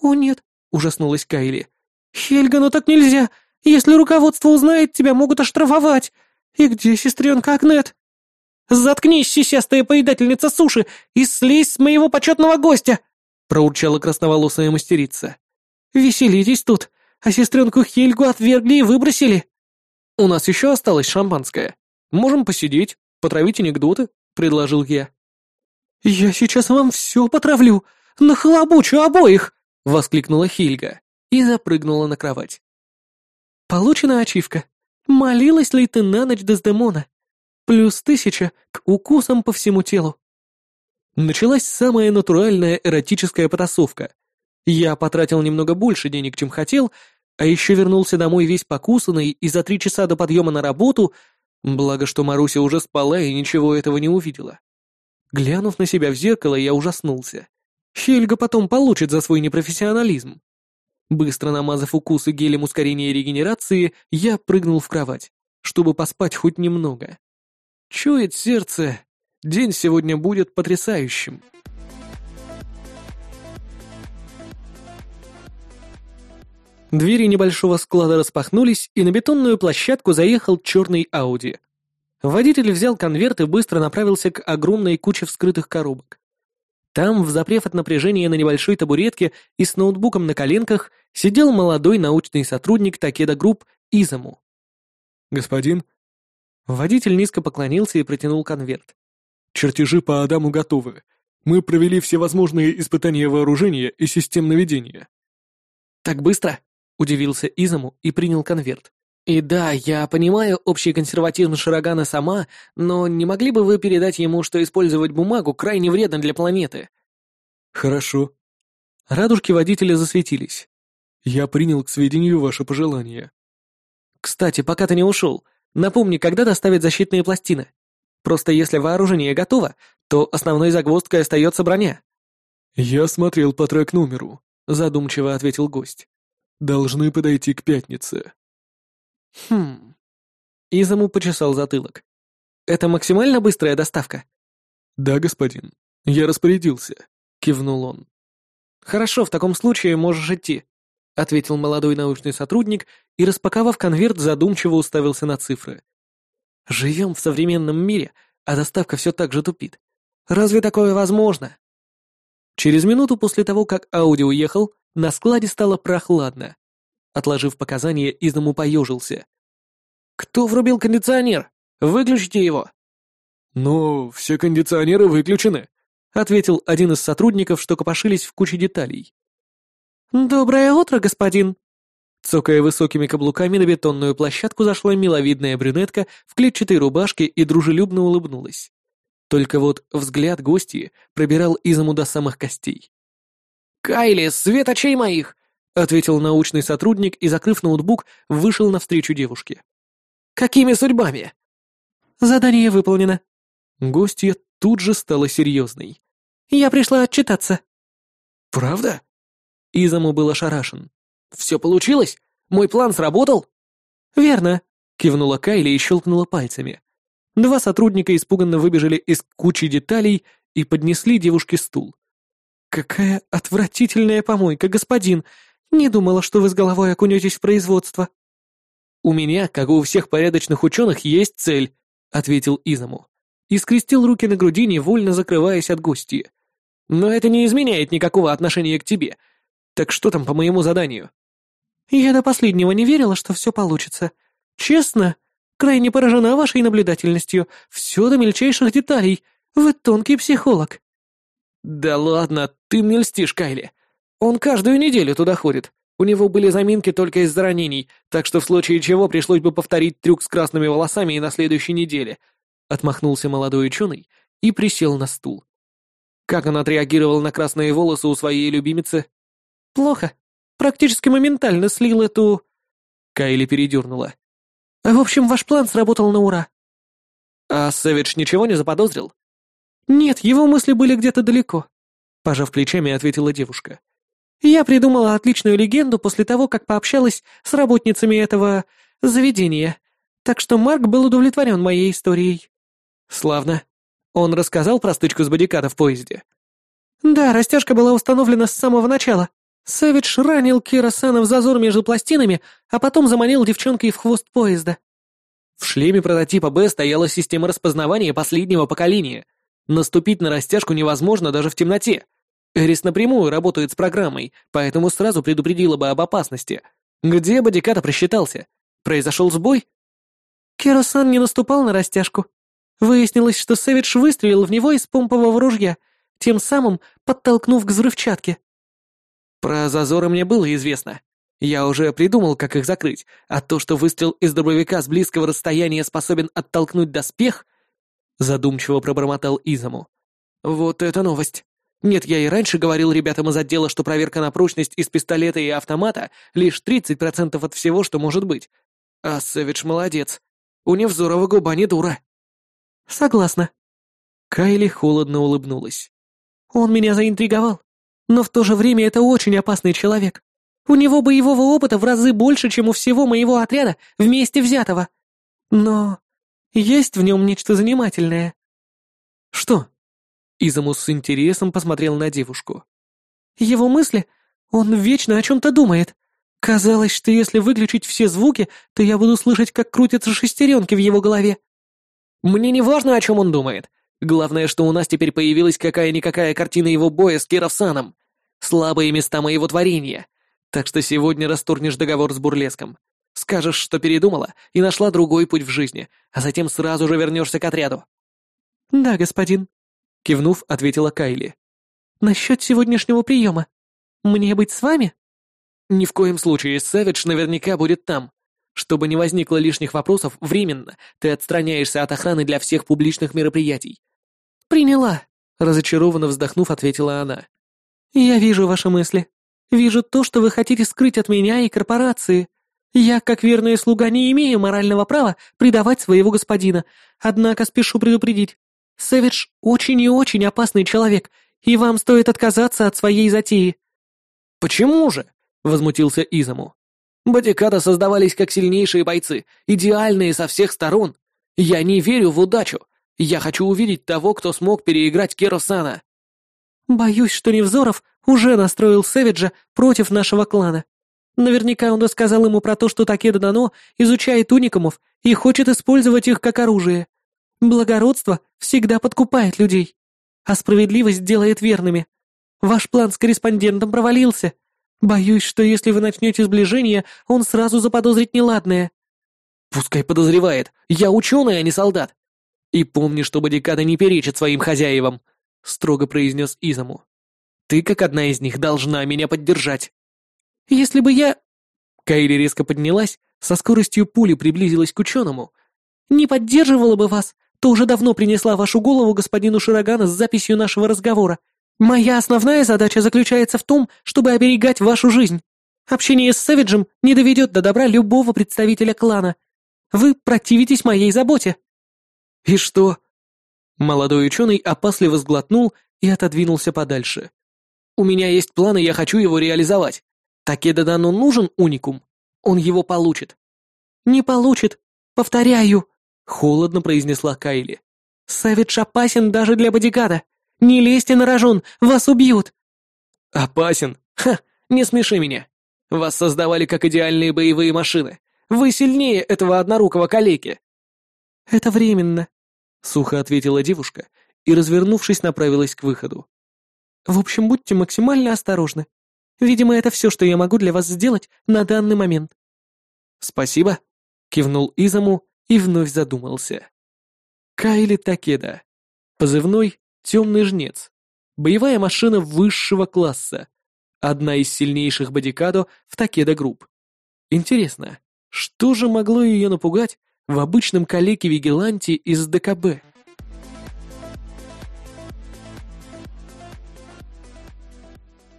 «О нет!» — ужаснулась Кайли. «Хельга, ну так нельзя! Если руководство узнает, тебя могут оштрафовать! И где сестренка Агнет?» «Заткнись, сисястая поедательница суши, и слезь с моего почетного гостя!» — проурчала красноволосая мастерица. «Веселитесь тут, а сестренку Хельгу отвергли и выбросили!» «У нас еще осталось шампанское. Можем посидеть, потравить анекдоты», — предложил я. «Я сейчас вам все потравлю, нахлобучу обоих!» — воскликнула Хельга и запрыгнула на кровать. «Получена ачивка. Молилась ли ты на ночь Дездемона? Плюс тысяча к укусам по всему телу». Началась самая натуральная эротическая потасовка. Я потратил немного больше денег, чем хотел, а еще вернулся домой весь покусанный и за три часа до подъема на работу, благо что Маруся уже спала и ничего этого не увидела. Глянув на себя в зеркало, я ужаснулся. Хельга потом получит за свой непрофессионализм. Быстро намазав укусы гелем ускорения регенерации, я прыгнул в кровать, чтобы поспать хоть немного. Чует сердце, День сегодня будет потрясающим. Двери небольшого склада распахнулись, и на бетонную площадку заехал черный Ауди. Водитель взял конверт и быстро направился к огромной куче вскрытых коробок. Там, взопрев от напряжения на небольшой табуретке и с ноутбуком на коленках, сидел молодой научный сотрудник Такеда Групп Изаму. «Господин?» Водитель низко поклонился и протянул конверт. Чертежи по Адаму готовы. Мы провели все возможные испытания вооружения и систем наведения». «Так быстро?» — удивился Изаму и принял конверт. «И да, я понимаю общий консерватизм Широгана сама, но не могли бы вы передать ему, что использовать бумагу крайне вредно для планеты?» «Хорошо». Радужки водителя засветились. «Я принял к сведению ваше пожелание». «Кстати, пока ты не ушел, напомни, когда доставят защитные пластины?» Просто если вооружение готово, то основной загвоздкой остается броня». «Я смотрел по трек-номеру», — задумчиво ответил гость. «Должны подойти к пятнице». «Хм...» Изаму почесал затылок. «Это максимально быстрая доставка?» «Да, господин. Я распорядился», — кивнул он. «Хорошо, в таком случае можешь идти», — ответил молодой научный сотрудник и, распаковав конверт, задумчиво уставился на цифры. Живем в современном мире, а доставка все так же тупит. Разве такое возможно? Через минуту после того, как Ауди уехал, на складе стало прохладно. Отложив показания, Изному поежился. «Кто врубил кондиционер? Выключите его!» «Ну, все кондиционеры выключены», — ответил один из сотрудников, что копошились в куче деталей. «Доброе утро, господин!» Цокая высокими каблуками на бетонную площадку зашла миловидная брюнетка в клетчатой рубашке и дружелюбно улыбнулась. Только вот взгляд гостьи пробирал изому до самых костей. «Кайли, свет очей моих!» — ответил научный сотрудник и, закрыв ноутбук, вышел навстречу девушке. «Какими судьбами?» «Задание выполнено». Гостья тут же стала серьезной. «Я пришла отчитаться». «Правда?» Изаму был ошарашен. Все получилось? Мой план сработал?» «Верно», — кивнула Кайли и щелкнула пальцами. Два сотрудника испуганно выбежали из кучи деталей и поднесли девушке стул. «Какая отвратительная помойка, господин! Не думала, что вы с головой окунетесь в производство». «У меня, как у всех порядочных ученых, есть цель», — ответил Изаму. И скрестил руки на груди, невольно закрываясь от гостей. «Но это не изменяет никакого отношения к тебе. Так что там по моему заданию?» Я до последнего не верила, что все получится. Честно, крайне поражена вашей наблюдательностью. Все до мельчайших деталей. Вы тонкий психолог». «Да ладно, ты мне льстишь, Кайли. Он каждую неделю туда ходит. У него были заминки только из-за ранений, так что в случае чего пришлось бы повторить трюк с красными волосами и на следующей неделе». Отмахнулся молодой ученый и присел на стул. Как он отреагировал на красные волосы у своей любимицы? «Плохо», Практически моментально слил эту...» Кайли передернула. «В общем, ваш план сработал на ура». «А Сэвидж ничего не заподозрил?» «Нет, его мысли были где-то далеко», — пожав плечами, ответила девушка. «Я придумала отличную легенду после того, как пообщалась с работницами этого заведения, так что Марк был удовлетворен моей историей». «Славно. Он рассказал про стычку с бодиката в поезде?» «Да, растяжка была установлена с самого начала. Сэвидж ранил Кира Сана в зазор между пластинами, а потом заманил девчонкой в хвост поезда». В шлеме прототипа Б стояла система распознавания последнего поколения. Наступить на растяжку невозможно даже в темноте. Эрис напрямую работает с программой, поэтому сразу предупредила бы об опасности. Где Бодиката просчитался? Произошел сбой? Керосан не наступал на растяжку. Выяснилось, что Сэвидж выстрелил в него из помпового ружья, тем самым подтолкнув к взрывчатке. Про зазоры мне было известно. Я уже придумал, как их закрыть, а то, что выстрел из дробовика с близкого расстояния способен оттолкнуть доспех, задумчиво пробормотал Изаму. Вот это новость. Нет, я и раньше говорил ребятам из отдела, что проверка на прочность из пистолета и автомата лишь 30% от всего, что может быть. А Сэвидж молодец. У Невзорова губа не дура. Согласна. Кайли холодно улыбнулась. Он меня заинтриговал. Но в то же время это очень опасный человек. У него боевого опыта в разы больше, чем у всего моего отряда вместе взятого. Но есть в нем нечто занимательное. Что? Изамус с интересом посмотрел на девушку. Его мысли? Он вечно о чем-то думает. Казалось, что если выключить все звуки, то я буду слышать, как крутятся шестеренки в его голове. Мне не важно, о чем он думает. Главное, что у нас теперь появилась какая-никакая картина его боя с Кировсаном. Слабые места моего творения. Так что сегодня расторгнешь договор с Бурлеском. Скажешь, что передумала и нашла другой путь в жизни, а затем сразу же вернешься к отряду. Да, господин, Кивнув, ответила Кайли. «Насчет сегодняшнего приема. Мне быть с вами?» «Ни в коем случае, Сэвидж наверняка будет там. Чтобы не возникло лишних вопросов, временно ты отстраняешься от охраны для всех публичных мероприятий». «Приняла», — разочарованно вздохнув, ответила она. «Я вижу ваши мысли. Вижу то, что вы хотите скрыть от меня и корпорации. Я, как верная слуга, не имею морального права предавать своего господина, однако спешу предупредить, Сэвидж очень и очень опасный человек, и вам стоит отказаться от своей затеи». «Почему же?» — возмутился Изаму. «Бодикада создавались как сильнейшие бойцы, идеальные со всех сторон. Я не верю в удачу. Я хочу увидеть того, кто смог переиграть Керосана». «Боюсь, что Невзоров уже настроил Сэвиджа против нашего клана. Наверняка он рассказал ему про то, что Такеда Дано изучает уникумов и хочет использовать их как оружие. Благородство всегда подкупает людей, а справедливость делает верными. Ваш план с корреспондентом провалился. Боюсь, что если вы начнете сближение, он сразу заподозрит неладное». «Пускай подозревает. Я ученый, а не солдат. И помни, что бодикада не перечит своим хозяевам», — строго произнес Изаму. «Ты, как одна из них, должна меня поддержать». «Если бы я...» Кайли резко поднялась, со скоростью пули приблизилась к ученому. «Не поддерживала бы вас, то уже давно принесла вашу голову господину Широгана с записью нашего разговора. Моя основная задача заключается в том, чтобы оберегать вашу жизнь. Общение с Сэвиджем не доведет до добра любого представителя клана. Вы противитесь моей заботе». «И что?» Молодой ученый опасливо сглотнул и отодвинулся подальше. «У меня есть план, и я хочу его реализовать. Такеда Дану нужен уникум. Он его получит». «Не получит. Повторяю», Холодно произнесла Кайли. «Сэвидж опасен даже для бодигада. Не лезьте на рожон, вас убьют!» «Опасен? Ха, не смеши меня. Вас создавали как идеальные боевые машины. Вы сильнее этого однорукого калеки». «Это временно», — сухо ответила девушка и, развернувшись, направилась к выходу. «В общем, будьте максимально осторожны. Видимо, это все, что я могу для вас сделать на данный момент». «Спасибо», — кивнул Изаму и вновь задумался. Кайли Такеда. Позывной «Темный жнец». Боевая машина высшего класса. Одна из сильнейших бодикадо в Такеда Групп. Интересно, что же могло ее напугать в обычном калеке-вигеланте из ДКБ?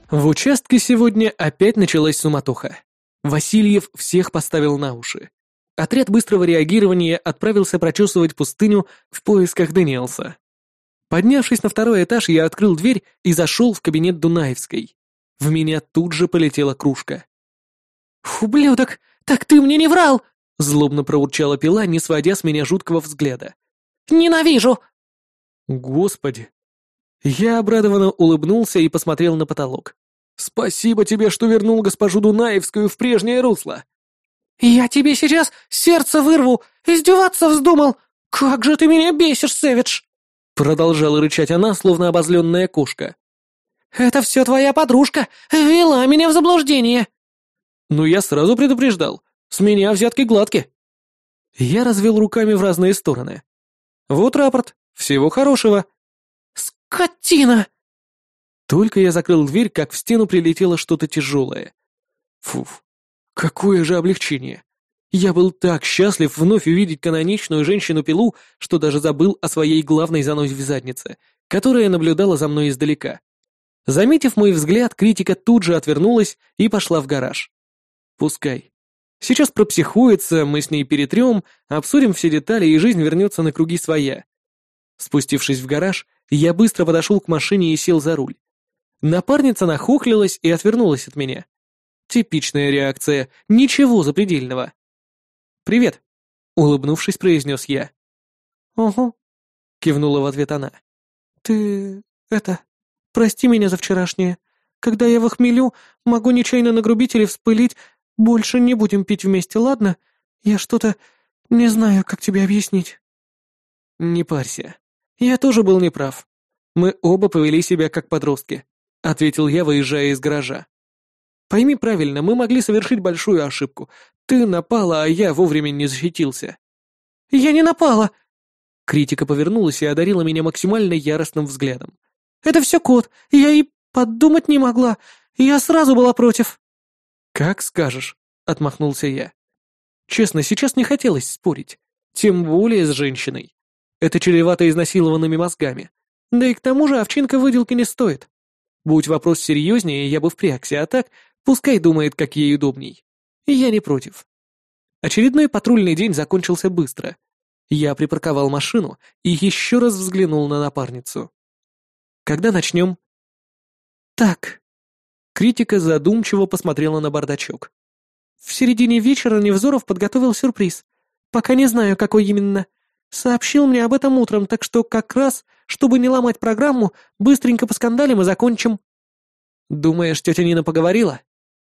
В участке сегодня опять началась суматоха. Васильев всех поставил на уши. Отряд быстрого реагирования отправился прочесывать пустыню в поисках Дэниелса. Поднявшись на второй этаж, я открыл дверь и зашел в кабинет Дунаевской. В меня тут же полетела кружка. «Ублюдок, так ты мне не врал!» Злобно проурчала пила, не сводя с меня жуткого взгляда. «Ненавижу!» Господи. Я обрадованно улыбнулся и посмотрел на потолок. «Спасибо тебе, что вернул госпожу Дунаевскую в прежнее русло!» «Я тебе сейчас сердце вырву! Издеваться вздумал! Как же ты меня бесишь, Сэвидж!» Продолжала рычать она, словно обозленная кошка. «Это все твоя подружка вела меня в заблуждение!» «Ну, я сразу предупреждал. С меня взятки гладки». Я развел руками в разные стороны. «Вот рапорт. Всего хорошего». «Скотина!» Только я закрыл дверь, как в стену прилетело что-то тяжелое. Фуф, какое же облегчение. Я был так счастлив вновь увидеть каноничную женщину-пилу, что даже забыл о своей главной занозе в заднице, которая наблюдала за мной издалека. Заметив мой взгляд, критика тут же отвернулась и пошла в гараж. Пускай. Сейчас пропсихуется, мы с ней перетрем, обсудим все детали, и жизнь вернется на круги своя. Спустившись в гараж, я быстро подошел к машине и сел за руль. Напарница нахохлилась и отвернулась от меня. Типичная реакция, ничего запредельного. «Привет», — улыбнувшись, произнес я. «Угу», — кивнула в ответ она. «Ты... это... прости меня за вчерашнее. Когда я в хмелю, могу нечаянно нагрубить или вспылить, больше не будем пить вместе, ладно? Я что-то не знаю, как тебе объяснить». «Не парься. Я тоже был неправ. Мы оба повели себя как подростки», — ответил я, выезжая из гаража. «Пойми правильно, мы могли совершить большую ошибку. Ты напала, а я вовремя не защитился». «Я не напала!» Критика повернулась и одарила меня максимально яростным взглядом. «Это все кот. Я и подумать не могла. Я сразу была против». «Как скажешь», — отмахнулся я. «Честно, сейчас не хотелось спорить. Тем более с женщиной. Это чревато изнасилованными мозгами. Да и к тому же овчинка выделки не стоит. Будь вопрос серьезнее, я бы впрягся, а так пускай думает, как ей удобней. Я не против». Очередной патрульный день закончился быстро. Я припарковал машину и еще раз взглянул на напарницу. «Когда начнем?» «Так», Критика задумчиво посмотрела на бардачок. В середине вечера Невзоров подготовил сюрприз. Пока не знаю, какой именно. Сообщил мне об этом утром, так что как раз, чтобы не ломать программу, быстренько поскандалим и закончим. Думаешь, тетя Нина поговорила?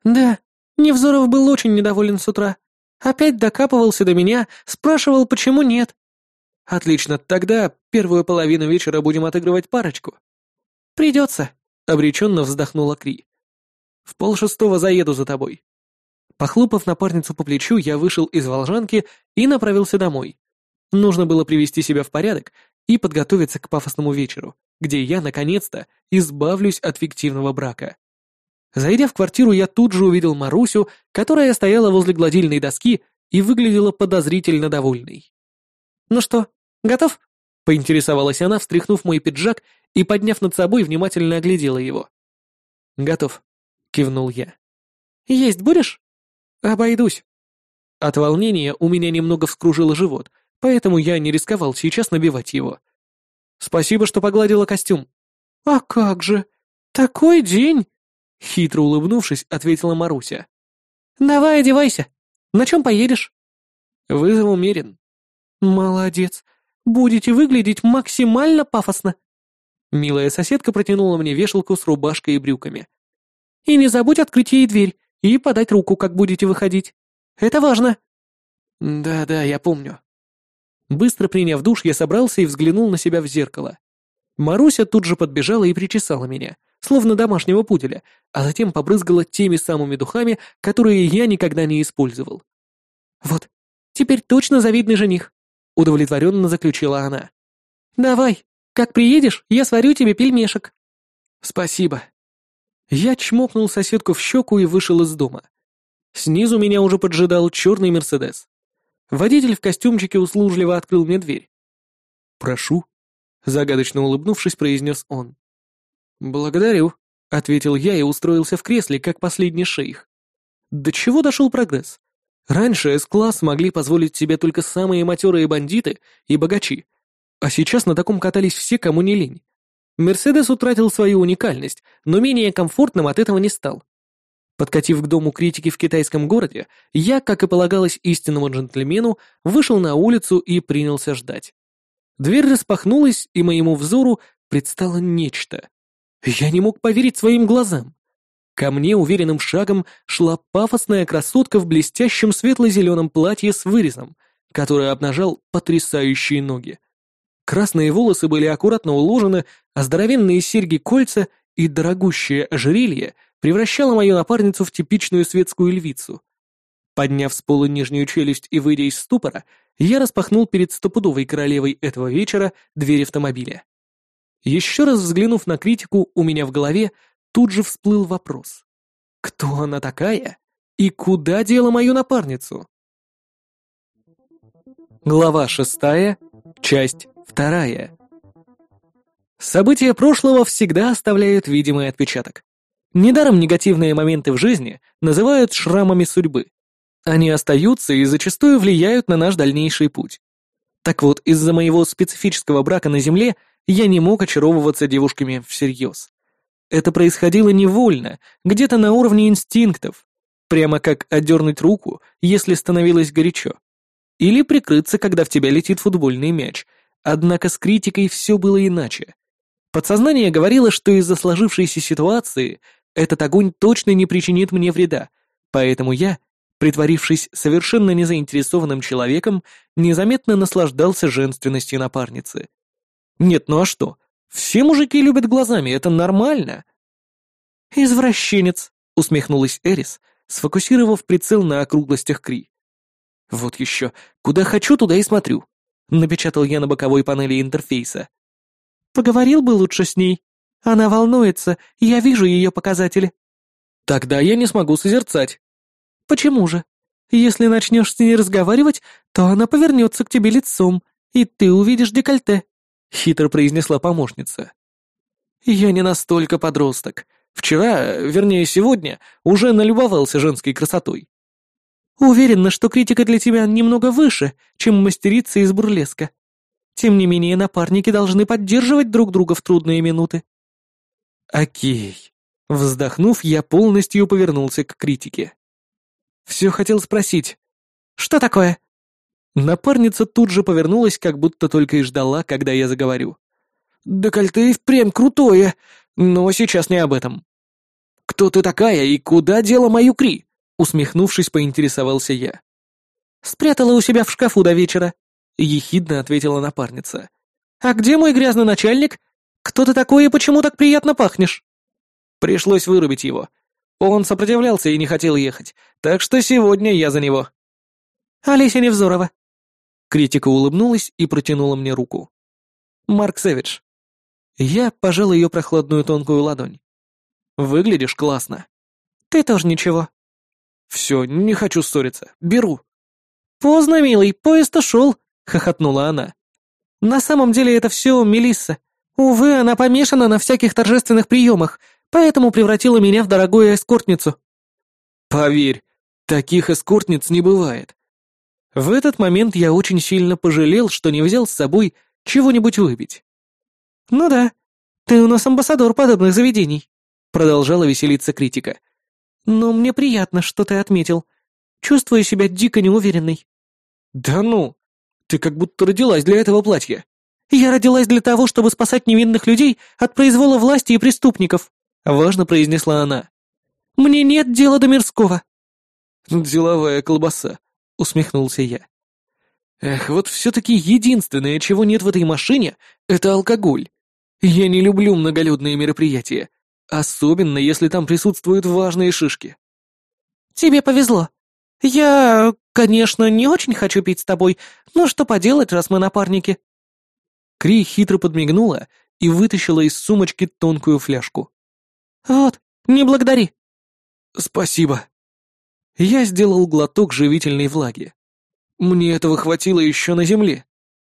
Да. Невзоров был очень недоволен с утра. Опять докапывался до меня, спрашивал, почему нет. Отлично, тогда первую половину вечера будем отыгрывать парочку. Придется, обреченно вздохнула Кри. В полшестого заеду за тобой». Похлопав напарницу по плечу, я вышел из волжанки и направился домой. Нужно было привести себя в порядок и подготовиться к пафосному вечеру, где я, наконец-то, избавлюсь от фиктивного брака. Зайдя в квартиру, я тут же увидел Марусю, которая стояла возле гладильной доски и выглядела подозрительно довольной. «Ну что, готов?» — поинтересовалась она, встряхнув мой пиджак и, подняв над собой, внимательно оглядела его. «Готов», кивнул я. «Есть будешь?» «Обойдусь». От волнения у меня немного вскружило живот, поэтому я не рисковал сейчас набивать его. «Спасибо, что погладила костюм». «А как же? Такой день!» Хитро улыбнувшись, ответила Маруся. «Давай одевайся. На чем поедешь?» «Вызов умерен». «Молодец. Будете выглядеть максимально пафосно». Милая соседка протянула мне вешалку с рубашкой и брюками. И не забудь открыть ей дверь и подать руку, как будете выходить. Это важно». «Да-да, я помню». Быстро приняв душ, я собрался и взглянул на себя в зеркало. Маруся тут же подбежала и причесала меня, словно домашнего пуделя, а затем побрызгала теми самыми духами, которые я никогда не использовал. «Вот, теперь точно завидный жених», — удовлетворенно заключила она. «Давай, как приедешь, я сварю тебе пельмешек». «Спасибо», я чмокнул соседку в щеку и вышел из дома. Снизу меня уже поджидал черный Мерседес. Водитель в костюмчике услужливо открыл мне дверь. «Прошу», — загадочно улыбнувшись, произнес он. «Благодарю», — ответил я и устроился в кресле, как последний шейх. До чего дошел прогресс? Раньше С-класс могли позволить себе только самые матерые бандиты и богачи. А сейчас на таком катались все, кому не лень. Мерседес утратил свою уникальность, но менее комфортным от этого не стал. Подкатив к дому критики в китайском городе, я, как и полагалось истинному джентльмену, вышел на улицу и принялся ждать. Дверь распахнулась, и моему взору предстало нечто. Я не мог поверить своим глазам. Ко мне уверенным шагом шла пафосная красотка в блестящем светло-зеленом платье с вырезом, который обнажал потрясающие ноги. Красные волосы были аккуратно уложены, а здоровенные серьги-кольца и дорогущее ожерелье превращало мою напарницу в типичную светскую львицу. Подняв с пола нижнюю челюсть и выйдя из ступора, я распахнул перед стопудовой королевой этого вечера дверь автомобиля. Еще раз взглянув на критику, у меня в голове тут же всплыл вопрос. Кто она такая? И куда дела мою напарницу? Глава шестая, часть вторая. События прошлого всегда оставляют видимый отпечаток. Недаром негативные моменты в жизни называют шрамами судьбы. Они остаются и зачастую влияют на наш дальнейший путь. Так вот, из-за моего специфического брака на Земле я не мог очаровываться девушками всерьез. Это происходило невольно, где-то на уровне инстинктов, прямо как отдернуть руку, если становилось горячо. Или прикрыться, когда в тебя летит футбольный мяч. Однако с критикой все было иначе. Подсознание говорило, что из-за сложившейся ситуации этот огонь точно не причинит мне вреда, поэтому я притворившись совершенно незаинтересованным человеком, незаметно наслаждался женственностью напарницы. Нет, ну а что? Все мужики любят глазами, это нормально. «Извращенец», — усмехнулась Эрис, сфокусировав прицел на округлостях Кри. «Вот еще, куда хочу, туда и смотрю», — напечатал я на боковой панели интерфейса. «Поговорил бы лучше с ней. Она волнуется, я вижу ее показатели». «Тогда я не смогу созерцать». «Почему же? Если начнешь с ней разговаривать, то она повернется к тебе лицом, и ты увидишь декольте», — хитро произнесла помощница. «Я не настолько подросток. Вчера, вернее сегодня, уже налюбовался женской красотой». «Уверена, что критика для тебя немного выше, чем мастерица из бурлеска. Тем не менее, напарники должны поддерживать друг друга в трудные минуты». «Окей». Вздохнув, я полностью повернулся к критике. Все хотел спросить. «Что такое?» Напарница тут же повернулась, как будто только и ждала, когда я заговорю. «Декольте и впрямь крутое, но сейчас не об этом». «Кто ты такая и куда дела мою Кри?» Усмехнувшись, поинтересовался я. «Спрятала у себя в шкафу до вечера», — ехидно ответила напарница. «А где мой грязный начальник? Кто ты такой и почему так приятно пахнешь?» Пришлось вырубить его. Он сопротивлялся и не хотел ехать, так что сегодня я за него. Олеся Невзорова. Критика улыбнулась и протянула мне руку. Марк Сэвидж. Я пожал ее прохладную тонкую ладонь. Выглядишь классно. Ты тоже ничего. Все, не хочу ссориться. Беру. Поздно, милый, поезд ушел, хохотнула она. На самом деле это все Мелисса. Увы, она помешана на всяких торжественных приемах, поэтому превратила меня в дорогую эскортницу». «Поверь, таких эскортниц не бывает». В этот момент я очень сильно пожалел, что не взял с собой чего-нибудь выпить. «Ну да, ты у нас амбассадор подобных заведений», — продолжала веселиться критика. «Но мне приятно, что ты отметил. Чувствую себя дико неуверенной». «Да ну, ты как будто родилась для этого платья». «Я родилась для того, чтобы спасать невинных людей от произвола власти и преступников», Важно произнесла она. «Мне нет дела до мирского». «Деловая колбаса», — усмехнулся я. «Эх, вот все-таки единственное, чего нет в этой машине, это алкоголь. Я не люблю многолюдные мероприятия, особенно если там присутствуют важные шишки». «Тебе повезло. Я, конечно, не очень хочу пить с тобой, но что поделать, раз мы напарники?» Кри хитро подмигнула и вытащила из сумочки тонкую фляжку. «Вот, не благодари». «Спасибо». Я сделал глоток живительной влаги. Мне этого хватило еще на земле.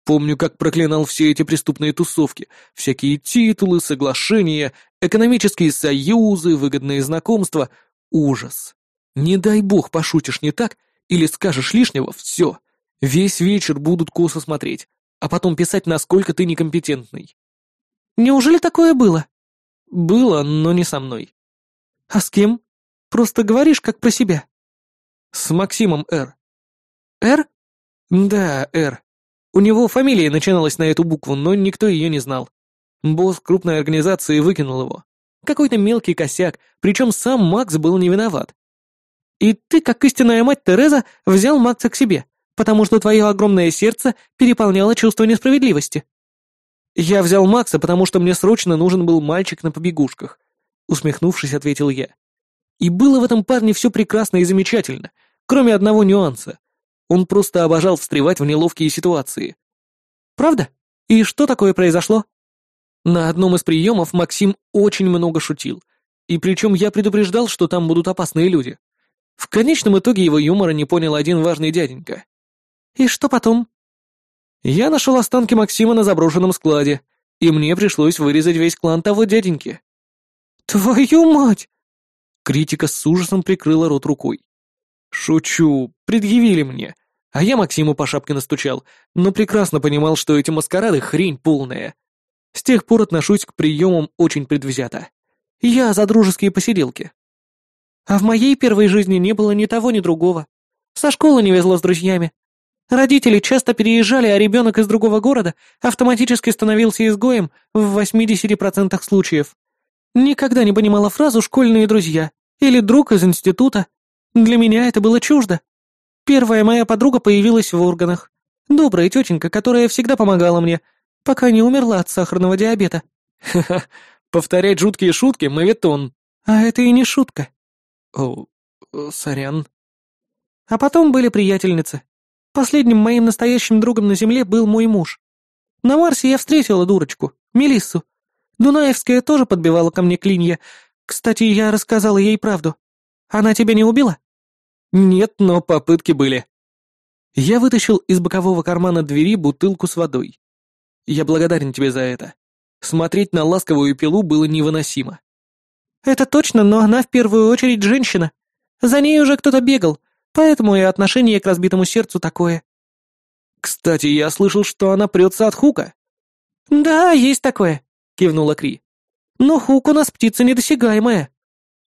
Помню, как проклинал все эти преступные тусовки, всякие титулы, соглашения, экономические союзы, выгодные знакомства. Ужас. Не дай бог пошутишь не так или скажешь лишнего, все. Весь вечер будут косо смотреть. а потом писать, насколько ты некомпетентный. Неужели такое было? Было, но не со мной. А с кем? Просто говоришь, как про себя. С Максимом Р. Р? Да, Р. У него фамилия начиналась на эту букву, но никто ее не знал. Босс крупной организации выкинул его. Какой-то мелкий косяк, причем сам Макс был не виноват. И ты, как истинная мать Тереза, взял Макса к себе, потому что твое огромное сердце переполняло чувство несправедливости. Я взял Макса, потому что мне срочно нужен был мальчик на побегушках, усмехнувшись, ответил я. И было в этом парне все прекрасно и замечательно, кроме одного нюанса. Он просто обожал встревать в неловкие ситуации. Правда? И что такое произошло? На одном из приемов Максим очень много шутил. И причем я предупреждал, что там будут опасные люди. В конечном итоге его юмора не понял один важный дяденька. «И что потом?» Я нашел останки Максима на заброшенном складе, и мне пришлось вырезать весь клан того дяденьки. «Твою мать!» Критика с ужасом прикрыла рот рукой. «Шучу, предъявили мне, а я Максиму по шапке настучал, но прекрасно понимал, что эти маскарады — хрень полная. С тех пор отношусь к приемам очень предвзято. Я за дружеские посиделки. А в моей первой жизни не было ни того, ни другого. Со школы не везло с друзьями. Родители часто переезжали, а ребенок из другого города автоматически становился изгоем в 80% случаев. Никогда не понимала фразу «школьные друзья» или «друг из института». Для меня это было чуждо. Первая моя подруга появилась в органах. Добрая тетенька, которая всегда помогала мне, пока не умерла от сахарного диабета. Ха-ха, повторять жуткие шутки — мавитон. А это и не шутка. О, сорян. А потом были приятельницы. Последним моим настоящим другом на земле был мой муж. На Марсе я встретила дурочку, Мелиссу. Дунаевская тоже подбивала ко мне клинья. Кстати, я рассказала ей правду. Она тебя не убила? Нет, но попытки были. Я вытащил из бокового кармана двери бутылку с водой. Я благодарен тебе за это. Смотреть на ласковую пилу было невыносимо. Это точно, но она в первую очередь женщина. За ней уже кто-то бегал, поэтому и отношение к разбитому сердцу такое. Кстати, я слышал, что она прется от Хука. Да, есть такое, кивнула Кри. Но Хук у нас птица недосягаемая.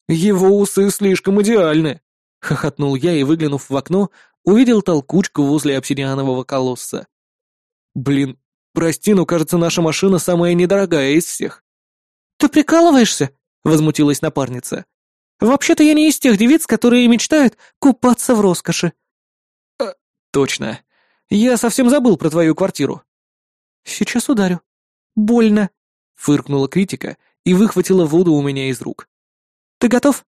Его усы слишком идеальны, хохотнул я и, выглянув в окно, увидел толкучку возле обсидианового колосса. Блин, Прости, но кажется, наша машина самая недорогая из всех». «Ты прикалываешься?» — возмутилась напарница. «Вообще-то я не из тех девиц, которые мечтают купаться в роскоши». «А, точно. Я совсем забыл про твою квартиру». «Сейчас ударю. Больно», — фыркнула критика и выхватила воду у меня из рук. «Ты готов?»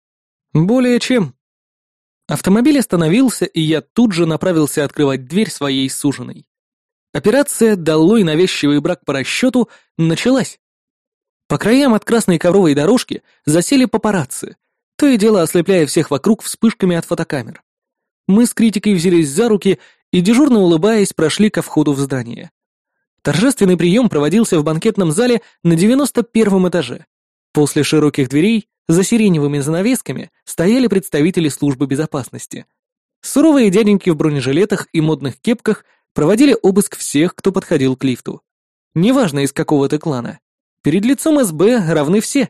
«Более чем». Автомобиль остановился, и я тут же направился открывать дверь своей суженой. Операция «Долой навязчивый брак по расчету» началась. По краям от красной ковровой дорожки засели папарацци, то и дело ослепляя всех вокруг вспышками от фотокамер. Мы с критикой взялись за руки и, дежурно улыбаясь, прошли ко входу в здание. Торжественный прием проводился в банкетном зале на 91 этаже. После широких дверей, за сиреневыми занавесками, стояли представители службы безопасности. Суровые дяденьки в бронежилетах и модных кепках – проводили обыск всех, кто подходил к лифту. Неважно, из какого ты клана. Перед лицом СБ равны все.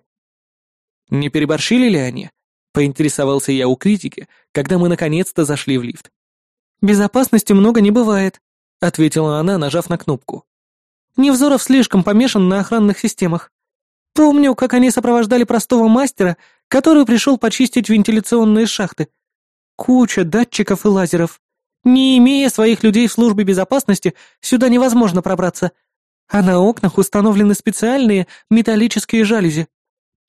Не переборщили ли они? Поинтересовался я у критики, когда мы наконец-то зашли в лифт. «Безопасности много не бывает», — ответила она, нажав на кнопку. «Невзоров слишком помешан на охранных системах. Помню, как они сопровождали простого мастера, который пришел почистить вентиляционные шахты. Куча датчиков и лазеров. Не имея своих людей в службе безопасности, сюда невозможно пробраться. А на окнах установлены специальные металлические жалюзи.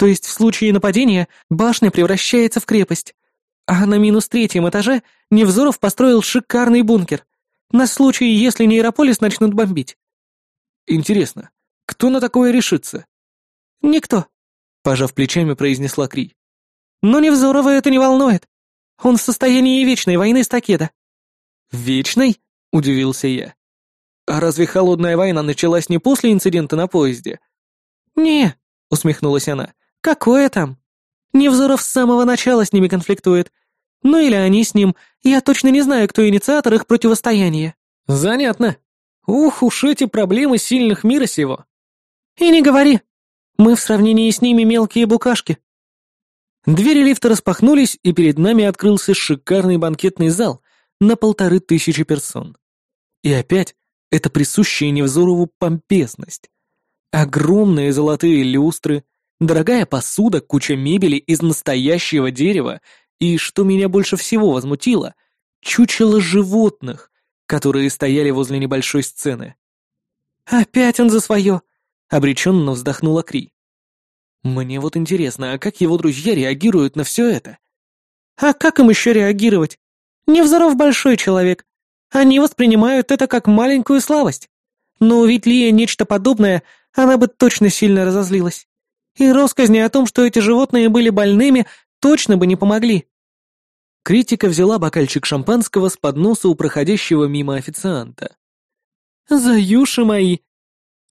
То есть в случае нападения башня превращается в крепость. А на минус третьем этаже Невзоров построил шикарный бункер. На случай, если нейрополис начнут бомбить. Интересно, кто на такое решится? Никто, пожав плечами, произнесла Кри. Но Невзорова это не волнует. Он в состоянии вечной войны с Такеда. «Вечной?» — удивился я. «А разве холодная война началась не после инцидента на поезде?» «Не», — усмехнулась она, — «какое там? Невзоров с самого начала с ними конфликтует. Ну или они с ним, я точно не знаю, кто инициатор их противостояния». «Занятно. Ух уж эти проблемы сильных мира сего. И не говори. Мы в сравнении с ними мелкие букашки. Двери лифта распахнулись, и перед нами открылся шикарный банкетный зал на полторы тысячи персон. И опять это присущая Невзорову помпезность. Огромные золотые люстры, дорогая посуда, куча мебели из настоящего дерева и, что меня больше всего возмутило, чучело животных, которые стояли возле небольшой сцены. «Опять он за свое!» — обреченно вздохнула Кри. Мне вот интересно, а как его друзья реагируют на все это? А как им еще реагировать? Невзоров большой человек. Они воспринимают это как маленькую слабость. Но увидеть Лия нечто подобное, она бы точно сильно разозлилась. И россказни о том, что эти животные были больными, точно бы не помогли. Критика взяла бокальчик шампанского с подноса у проходящего мимо официанта. «Заюши мои!»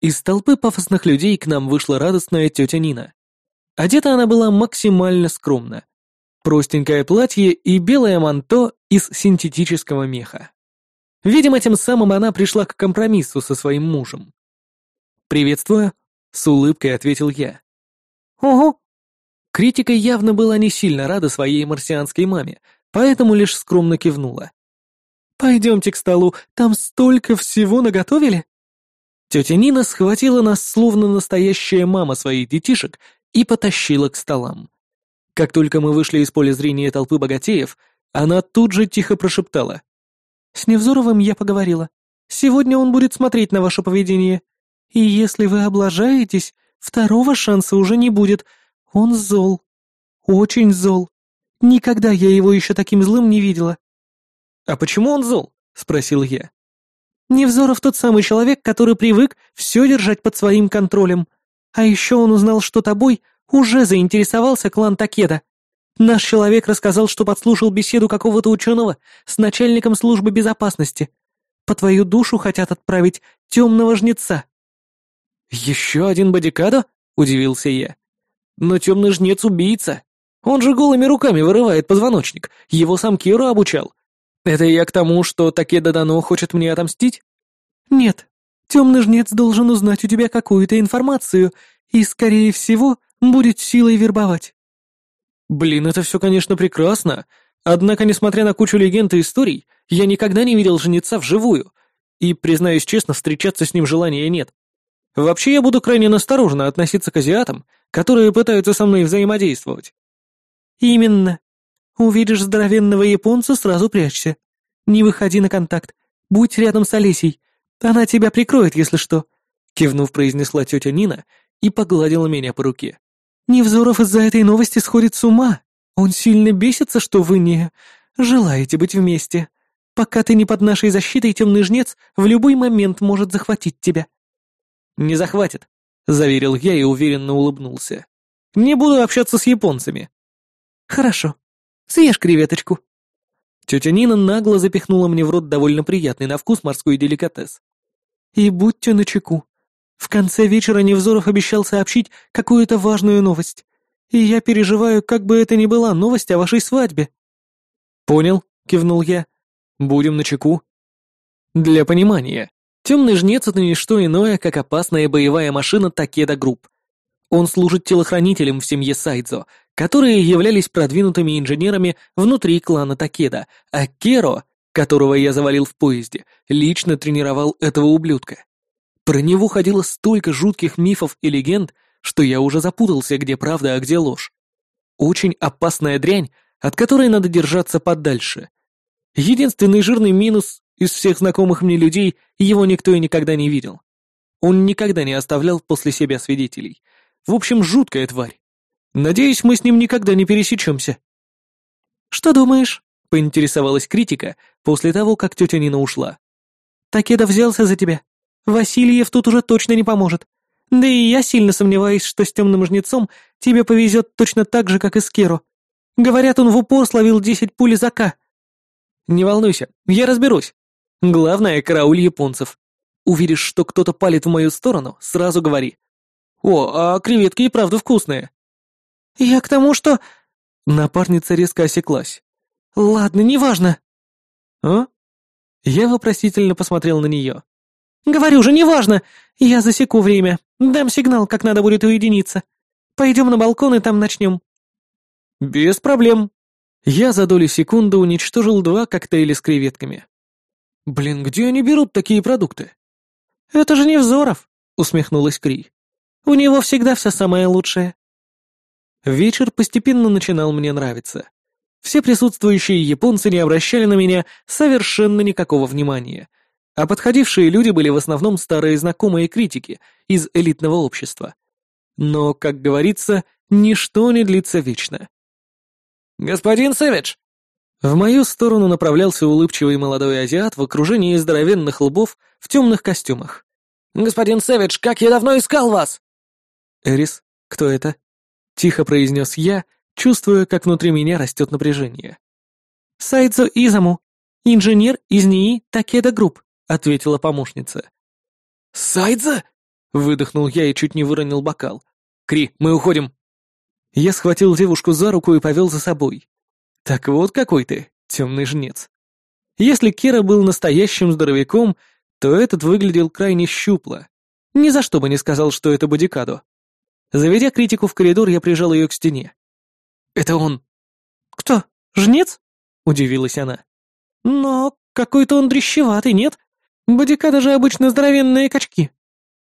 Из толпы пафосных людей к нам вышла радостная тетя Нина. Одета она была максимально скромно. Простенькое платье и белое манто из синтетического меха. Видимо, тем самым она пришла к компромиссу со своим мужем. «Приветствую», — с улыбкой ответил я. «Ого!» Критика явно была не сильно рада своей марсианской маме, поэтому лишь скромно кивнула. «Пойдемте к столу, там столько всего наготовили!» Тетя Нина схватила нас словно настоящая мама своих детишек и потащила к столам. Как только мы вышли из поля зрения толпы богатеев, она тут же тихо прошептала. «С Невзоровым я поговорила. Сегодня он будет смотреть на ваше поведение. И если вы облажаетесь, второго шанса уже не будет. Он зол. Очень зол. Никогда я его еще таким злым не видела». «А почему он зол?» — спросил я. «Невзоров тот самый человек, который привык все держать под своим контролем. А еще он узнал, что тобой уже заинтересовался клан Такеда. Наш человек рассказал, что подслушал беседу какого-то ученого с начальником службы безопасности. По твою душу хотят отправить темного жнеца». «Еще один бодикадо?» — удивился я. «Но темный жнец — убийца. Он же голыми руками вырывает позвоночник. Его сам Киро обучал. Это я к тому, что Такеда Дано хочет мне отомстить?» «Нет, Темный жнец должен узнать у тебя какую-то информацию и, скорее всего, будет силой вербовать». «Блин, это все, конечно, прекрасно. Однако, несмотря на кучу легенд и историй, я никогда не видел жнеца вживую. И, признаюсь честно, встречаться с ним желания нет. Вообще, я буду крайне настороженно относиться к азиатам, которые пытаются со мной взаимодействовать». «Именно. Увидишь здоровенного японца, сразу прячься. Не выходи на контакт. Будь рядом с Олесей. Она тебя прикроет, если что», — кивнув, произнесла тетя Нина и погладила меня по руке. «Невзоров из-за этой новости сходит с ума. Он сильно бесится, что вы не желаете быть вместе. Пока ты не под нашей защитой, темный жнец в любой момент может захватить тебя». «Не захватит», — заверил я и уверенно улыбнулся. «Не буду общаться с японцами». «Хорошо. Съешь креветочку», Тетя Нина нагло запихнула мне в рот довольно приятный на вкус морской деликатес. «И будьте начеку. В конце вечера Невзоров обещал сообщить какую-то важную новость. И я переживаю, как бы это ни была новость о вашей свадьбе». «Понял», — кивнул я. «Будем начеку». Для понимания, темный жнец — это не что иное, как опасная боевая машина Такеда Групп. Он служит телохранителем в семье Сайдзо, которые являлись продвинутыми инженерами внутри клана Такеда, а Керо, которого я завалил в поезде, лично тренировал этого ублюдка. Про него ходило столько жутких мифов и легенд, что я уже запутался, где правда, а где ложь. Очень опасная дрянь, от которой надо держаться подальше. Единственный жирный минус из всех знакомых мне людей, его никто и никогда не видел. Он никогда не оставлял после себя свидетелей. В общем, жуткая тварь. Надеюсь, мы с ним никогда не пересечемся». «Что думаешь?» — поинтересовалась критика после того, как тетя Нина ушла. «Такеда взялся за тебя. Васильев тут уже точно не поможет. Да и я сильно сомневаюсь, что с темным жнецом тебе повезет точно так же, как и с Керо. Говорят, он в упор словил десять пуль из АК». «Не волнуйся, я разберусь. Главное, карауль японцев. Увидишь, что кто-то палит в мою сторону, сразу говори. О, а креветки и правда вкусные. «Я к тому, что...» Напарница резко осеклась. «Ладно, неважно». «А?» Я вопросительно посмотрел на нее. «Говорю же, неважно! Я засеку время, дам сигнал, как надо будет уединиться. Пойдем на балкон и там начнем». «Без проблем». Я за доли секунды уничтожил два коктейля с креветками. «Блин, где они берут такие продукты?» «Это же не Взоров», — усмехнулась Кри. «У него всегда все самое лучшее». Вечер постепенно начинал мне нравиться. Все присутствующие японцы не обращали на меня совершенно никакого внимания, а подходившие люди были в основном старые знакомые критики из элитного общества. Но, как говорится, ничто не длится вечно. «Господин Сэвидж!» В мою сторону направлялся улыбчивый молодой азиат в окружении здоровенных лбов в темных костюмах. «Господин Сэвидж, как я давно искал вас!» «Эрис, кто это?» — тихо произнес я, чувствуя, как внутри меня растет напряжение. «Сайдзо Изаму, инженер из НИИ Такеда Групп», — ответила помощница. «Сайдзо?» — выдохнул я и чуть не выронил бокал. «Кри, мы уходим». Я схватил девушку за руку и повел за собой. «Так вот какой ты, темный жнец». Если Кира был настоящим здоровяком, то этот выглядел крайне щупло. Ни за что бы не сказал, что это бодикадо. Заведя критику в коридор, я прижал ее к стене. «Это он». «Кто? Жнец?» — удивилась она. «Но какой-то он дрещеватый, нет? Бодика даже обычно здоровенные качки».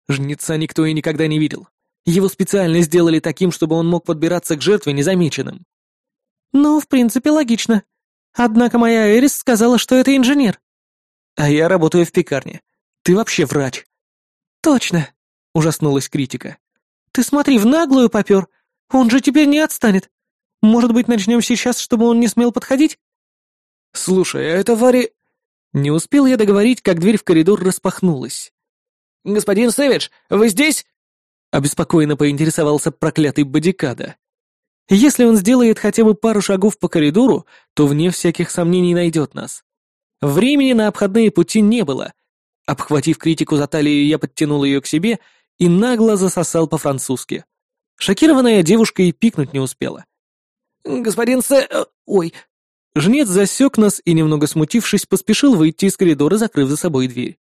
Жнеца никто и никогда не видел. Его специально сделали таким, чтобы он мог подбираться к жертве незамеченным. «Ну, в принципе, логично. Однако моя Эрис сказала, что это инженер». «А я работаю в пекарне. Ты вообще врач». «Точно», — ужаснулась критика. «Ты смотри, в наглую попер. Он же теперь не отстанет. Может быть, начнем сейчас, чтобы он не смел подходить?» «Слушай, а это Вари...» Не успел я договорить, как дверь в коридор распахнулась. «Господин Сэвидж, вы здесь?» Обеспокоенно поинтересовался проклятый бодикада. Если он сделает хотя бы пару шагов по коридору, то вне всяких сомнений найдет нас. Времени на обходные пути не было. Обхватив критику за талию, я подтянул ее к себе и нагло засосал по-французски. Шокированная девушка и пикнуть не успела. «Господин Сэ... Ой...» Жнец засек нас и, немного смутившись, поспешил выйти из коридора, закрыв за собой дверь.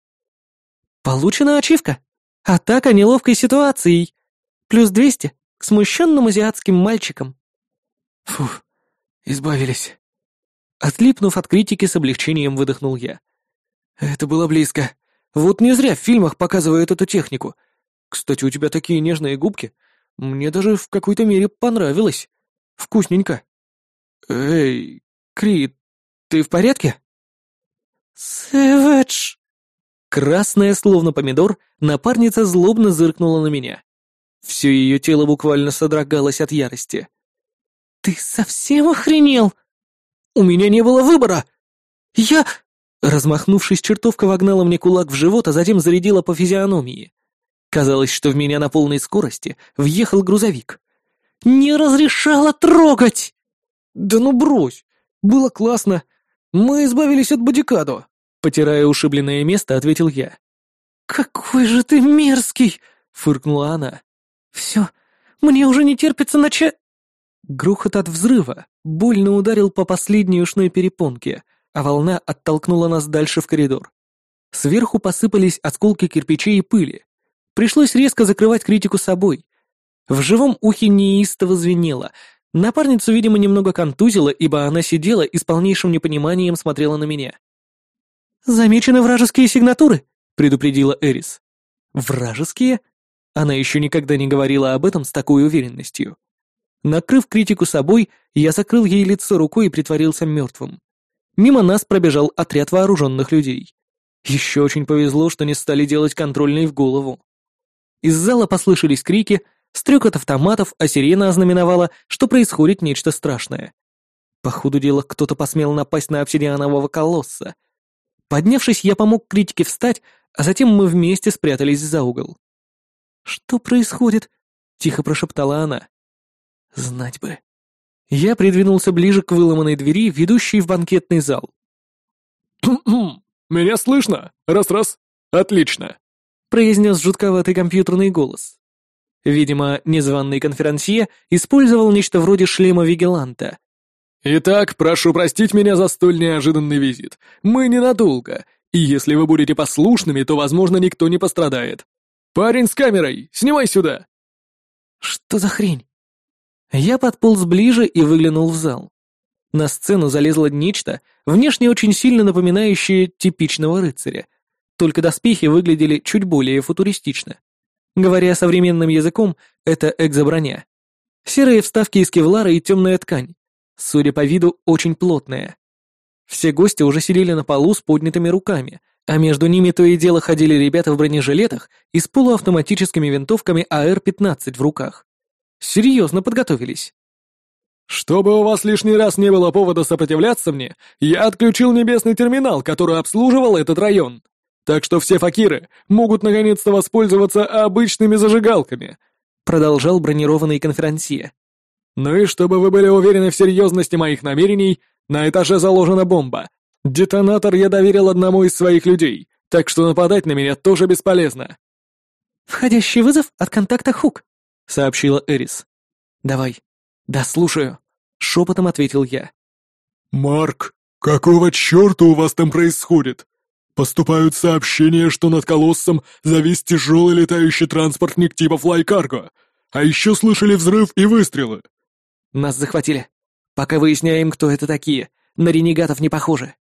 «Получена ачивка. Атака неловкой ситуацией. Плюс двести к смущенным азиатским мальчикам». «Фух, избавились». Отлипнув от критики, с облегчением выдохнул я. «Это было близко. Вот не зря в фильмах показывают эту технику. Кстати, у тебя такие нежные губки. Мне даже в какой-то мере понравилось». Вкусненько. Эй, Крит, ты в порядке? Сэвэдж. Красная, словно помидор, напарница злобно зыркнула на меня. Все ее тело буквально содрогалось от ярости. «Ты совсем охренел?» «У меня не было выбора!» «Я...» Размахнувшись, чертовка вогнала мне кулак в живот, а затем зарядила по физиономии. Казалось, что в меня на полной скорости въехал грузовик. Не разрешала трогать!» «Да ну брось! Было классно! Мы избавились от бодикадо!» Потирая ушибленное место, ответил я. «Какой же ты мерзкий!» — фыркнула она. «Все, мне уже не терпится начать...» Грохот от взрыва больно ударил по последней ушной перепонке, а волна оттолкнула нас дальше в коридор. Сверху посыпались осколки кирпичей и пыли. Пришлось резко закрывать критику собой, в живом ухе неистово звенело. Напарницу, видимо, немного контузило, ибо она сидела и с полнейшим непониманием смотрела на меня. «Замечены вражеские сигнатуры», — предупредила Эрис. «Вражеские?» Она еще никогда не говорила об этом с такой уверенностью. Накрыв критику собой, я закрыл ей лицо рукой и притворился мертвым. Мимо нас пробежал отряд вооруженных людей. Еще очень повезло, что не стали делать контрольный в голову. Из зала послышались крики, Стрекот автоматов, а сирена ознаменовала, что происходит нечто страшное. По ходу дела кто-то посмел напасть на обсидианового колосса. Поднявшись, я помог критике встать, а затем мы вместе спрятались за угол. «Что происходит?» — тихо прошептала она. «Знать бы». Я придвинулся ближе к выломанной двери, ведущей в банкетный зал. «Меня слышно? Раз-раз. Отлично», — произнес жутковатый компьютерный голос. Видимо, незваный конферансье использовал нечто вроде шлема Вигеланта. «Итак, прошу простить меня за столь неожиданный визит. Мы ненадолго, И если вы будете послушными, то, возможно, никто не пострадает. Парень с камерой, снимай сюда!» «Что за хрень?» Я подполз ближе и выглянул в зал. На сцену залезло нечто, внешне очень сильно напоминающее типичного рыцаря. Только доспехи выглядели чуть более футуристично. Говоря современным языком, это экзоброня. Серые вставки из кевлара и темная ткань. Судя по виду, очень плотная. Все гости уже сидели на полу с поднятыми руками, а между ними то и дело ходили ребята в бронежилетах и с полуавтоматическими винтовками АР-15 в руках. Серьезно подготовились. «Чтобы у вас лишний раз не было повода сопротивляться мне, я отключил небесный терминал, который обслуживал этот район. Так что все факиры могут наконец-то воспользоваться обычными зажигалками», продолжал бронированный конферансье. «Ну и чтобы вы были уверены в серьезности моих намерений, на этаже заложена бомба. Детонатор я доверил одному из своих людей, так что нападать на меня тоже бесполезно». «Входящий вызов от контакта Хук», — сообщила Эрис. «Давай». «Да, слушаю», — шепотом ответил я. «Марк, какого черта у вас там происходит? Поступают сообщения, что над Колоссом завис тяжелый летающий транспортник типа Флайкарго, а еще слышали взрыв и выстрелы». «Нас захватили. Пока выясняем, кто это такие. На ренегатов не похоже».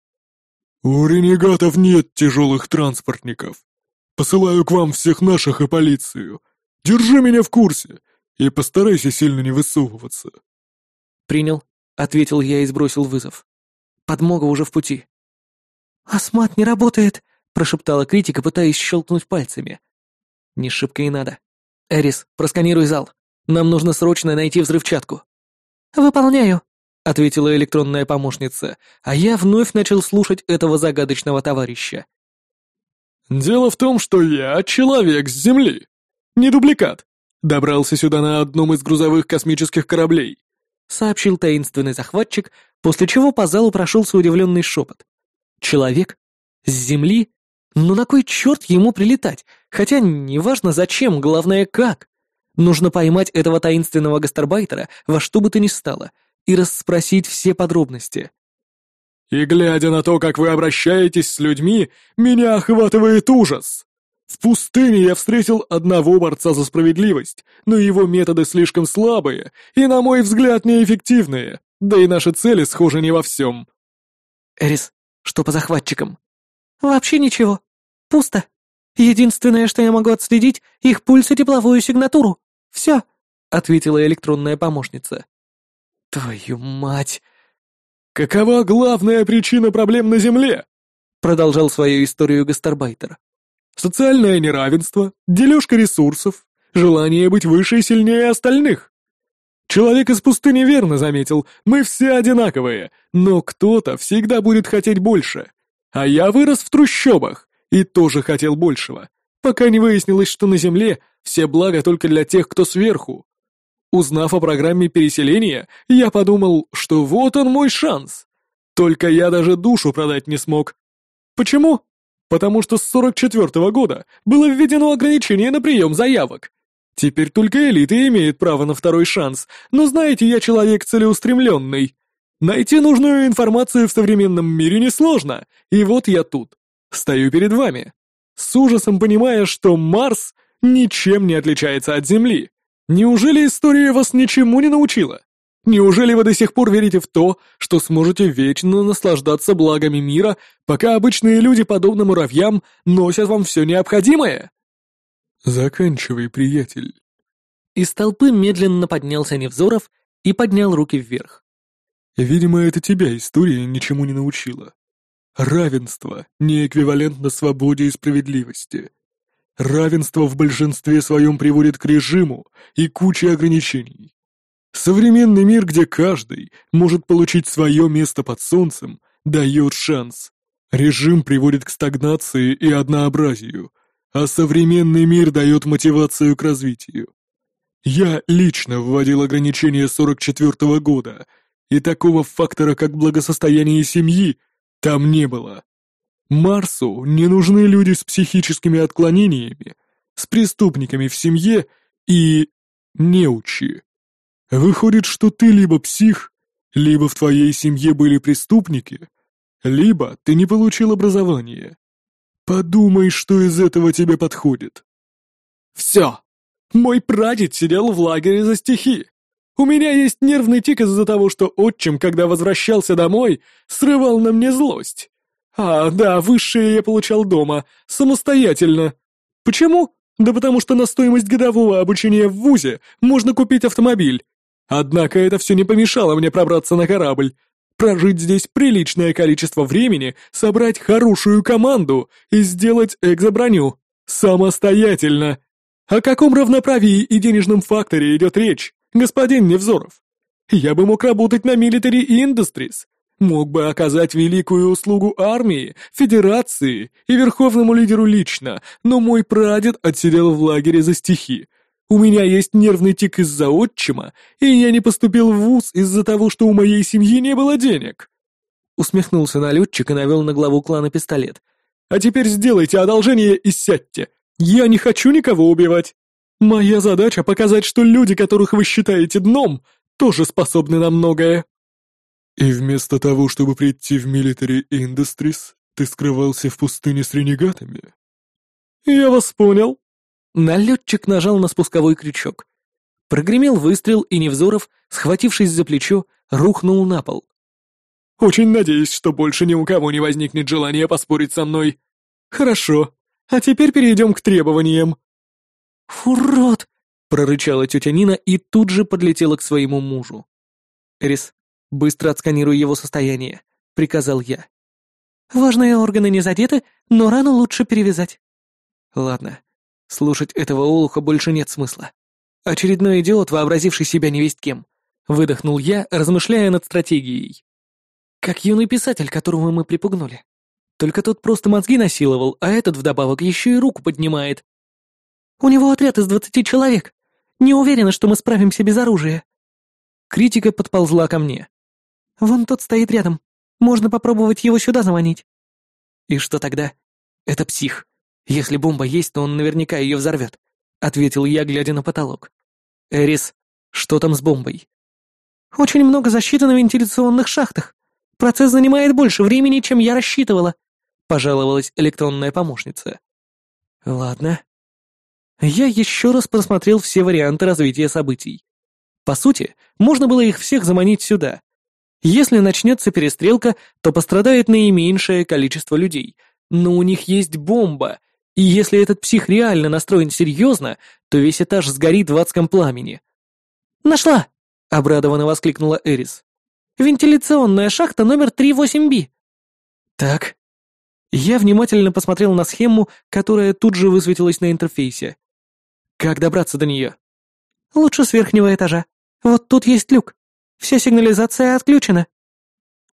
«У ренегатов нет тяжелых транспортников. Посылаю к вам всех наших и полицию. Держи меня в курсе и постарайся сильно не высовываться». «Принял», — ответил я и сбросил вызов. «Подмога уже в пути». «Асмат не работает», — прошептала критика, пытаясь щелкнуть пальцами. «Не шибко и надо. Эрис, просканируй зал. Нам нужно срочно найти взрывчатку». «Выполняю», — ответила электронная помощница, а я вновь начал слушать этого загадочного товарища. «Дело в том, что я человек с Земли. Не дубликат. Добрался сюда на одном из грузовых космических кораблей», — сообщил таинственный захватчик, после чего по залу прошелся удивленный шепот. «Человек? С Земли? Ну на кой черт ему прилетать? Хотя неважно зачем, главное как. Нужно поймать этого таинственного гастарбайтера во что бы то ни стало и расспросить все подробности». «И глядя на то, как вы обращаетесь с людьми, меня охватывает ужас!» В пустыне я встретил одного борца за справедливость, но его методы слишком слабые и, на мой взгляд, неэффективные, да и наши цели схожи не во всем. Эрис, что по захватчикам? Вообще ничего. Пусто. Единственное, что я могу отследить, их пульс и тепловую сигнатуру. Все, ответила электронная помощница. Твою мать! Какова главная причина проблем на Земле? Продолжал свою историю гастарбайтер. Социальное неравенство, дележка ресурсов, желание быть выше и сильнее остальных. Человек из пустыни верно заметил, мы все одинаковые, но кто-то всегда будет хотеть больше. А я вырос в трущобах и тоже хотел большего, пока не выяснилось, что на Земле все блага только для тех, кто сверху. Узнав о программе переселения, я подумал, что вот он мой шанс. Только я даже душу продать не смог. Почему? потому что с 44 -го года было введено ограничение на прием заявок. Теперь только элиты имеют право на второй шанс, но знаете, я человек целеустремленный. Найти нужную информацию в современном мире несложно, и вот я тут. Стою перед вами. С ужасом понимая, что Марс ничем не отличается от Земли. Неужели история вас ничему не научила? Неужели вы до сих пор верите в то, что сможете вечно наслаждаться благами мира, пока обычные люди, подобно муравьям, носят вам все необходимое?» «Заканчивай, приятель». Из толпы медленно поднялся Невзоров и поднял руки вверх. «Видимо, это тебя история ничему не научила. Равенство не эквивалентно свободе и справедливости. Равенство в большинстве своем приводит к режиму и куче ограничений. Современный мир, где каждый может получить свое место под солнцем, дает шанс. Режим приводит к стагнации и однообразию, а современный мир дает мотивацию к развитию. Я лично вводил ограничения 44 -го года, и такого фактора, как благосостояние семьи, там не было. Марсу не нужны люди с психическими отклонениями, с преступниками в семье и неучи. Выходит, что ты либо псих, либо в твоей семье были преступники, либо ты не получил образование. Подумай, что из этого тебе подходит. Все. Мой прадед сидел в лагере за стихи. У меня есть нервный тик из-за того, что отчим, когда возвращался домой, срывал на мне злость. А, да, высшее я получал дома, самостоятельно. Почему? Да потому что на стоимость годового обучения в ВУЗе можно купить автомобиль. Однако это все не помешало мне пробраться на корабль, прожить здесь приличное количество времени, собрать хорошую команду и сделать экзоброню. Самостоятельно. О каком равноправии и денежном факторе идет речь, господин Невзоров? Я бы мог работать на Military Industries, мог бы оказать великую услугу армии, федерации и верховному лидеру лично, но мой прадед отсидел в лагере за стихи. У меня есть нервный тик из-за отчима, и я не поступил в вуз из-за того, что у моей семьи не было денег. Усмехнулся налетчик и навел на главу клана пистолет. А теперь сделайте одолжение и сядьте. Я не хочу никого убивать. Моя задача показать, что люди, которых вы считаете дном, тоже способны на многое. И вместо того, чтобы прийти в Military Industries, ты скрывался в пустыне с ренегатами? Я вас понял. Налетчик нажал на спусковой крючок. Прогремел выстрел, и Невзоров, схватившись за плечо, рухнул на пол. «Очень надеюсь, что больше ни у кого не возникнет желания поспорить со мной. Хорошо, а теперь перейдем к требованиям». «Урод!» — прорычала тетя Нина и тут же подлетела к своему мужу. «Эрис, быстро отсканируй его состояние», — приказал я. «Важные органы не задеты, но рану лучше перевязать». «Ладно, Слушать этого олуха больше нет смысла. Очередной идиот, вообразивший себя невесть кем. Выдохнул я, размышляя над стратегией. Как юный писатель, которого мы припугнули. Только тот просто мозги насиловал, а этот вдобавок еще и руку поднимает. У него отряд из двадцати человек. Не уверена, что мы справимся без оружия. Критика подползла ко мне. Вон тот стоит рядом. Можно попробовать его сюда заманить. И что тогда? Это псих. Если бомба есть, то он наверняка ее взорвет», — ответил я, глядя на потолок. «Эрис, что там с бомбой?» «Очень много защиты на вентиляционных шахтах. Процесс занимает больше времени, чем я рассчитывала», — пожаловалась электронная помощница. «Ладно». Я еще раз просмотрел все варианты развития событий. По сути, можно было их всех заманить сюда. Если начнется перестрелка, то пострадает наименьшее количество людей, но у них есть бомба — и если этот псих реально настроен серьезно, то весь этаж сгорит в адском пламени. «Нашла!» — обрадованно воскликнула Эрис. «Вентиляционная шахта номер 38B». «Так». Я внимательно посмотрел на схему, которая тут же высветилась на интерфейсе. «Как добраться до нее?» «Лучше с верхнего этажа. Вот тут есть люк. Вся сигнализация отключена».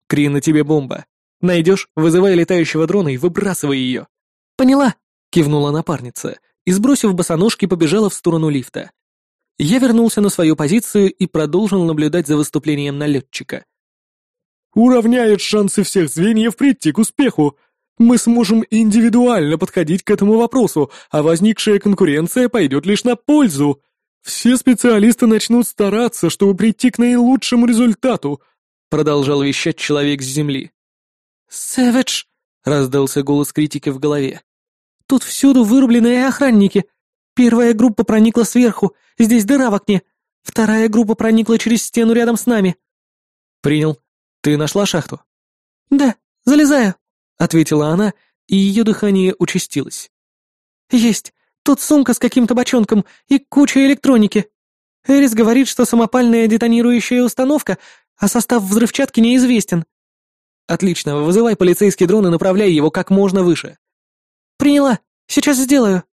«Кри, на тебе бомба. Найдешь, вызывай летающего дрона и выбрасывай ее». «Поняла», кивнула напарница и, сбросив босоножки, побежала в сторону лифта. Я вернулся на свою позицию и продолжил наблюдать за выступлением налетчика. «Уравняет шансы всех звеньев прийти к успеху. Мы сможем индивидуально подходить к этому вопросу, а возникшая конкуренция пойдет лишь на пользу. Все специалисты начнут стараться, чтобы прийти к наилучшему результату», продолжал вещать человек с земли. «Сэвидж!» — раздался голос критики в голове. Тут всюду вырубленные охранники. Первая группа проникла сверху, здесь дыра в окне. Вторая группа проникла через стену рядом с нами». «Принял. Ты нашла шахту?» «Да, залезаю», — ответила она, и ее дыхание участилось. «Есть. Тут сумка с каким-то бочонком и куча электроники. Эрис говорит, что самопальная детонирующая установка, а состав взрывчатки неизвестен». «Отлично, вызывай полицейский дрон и направляй его как можно выше». «Приняла. Сейчас сделаю».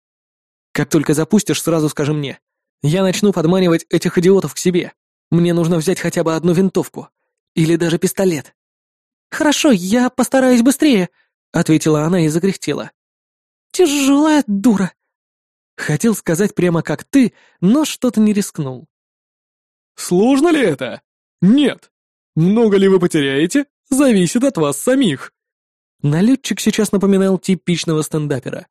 «Как только запустишь, сразу скажи мне. Я начну подманивать этих идиотов к себе. Мне нужно взять хотя бы одну винтовку. Или даже пистолет». «Хорошо, я постараюсь быстрее», — ответила она и закряхтела. «Тяжелая дура». Хотел сказать прямо как ты, но что-то не рискнул. «Сложно ли это? Нет. Много ли вы потеряете, зависит от вас самих. Налетчик сейчас напоминал типичного стендапера.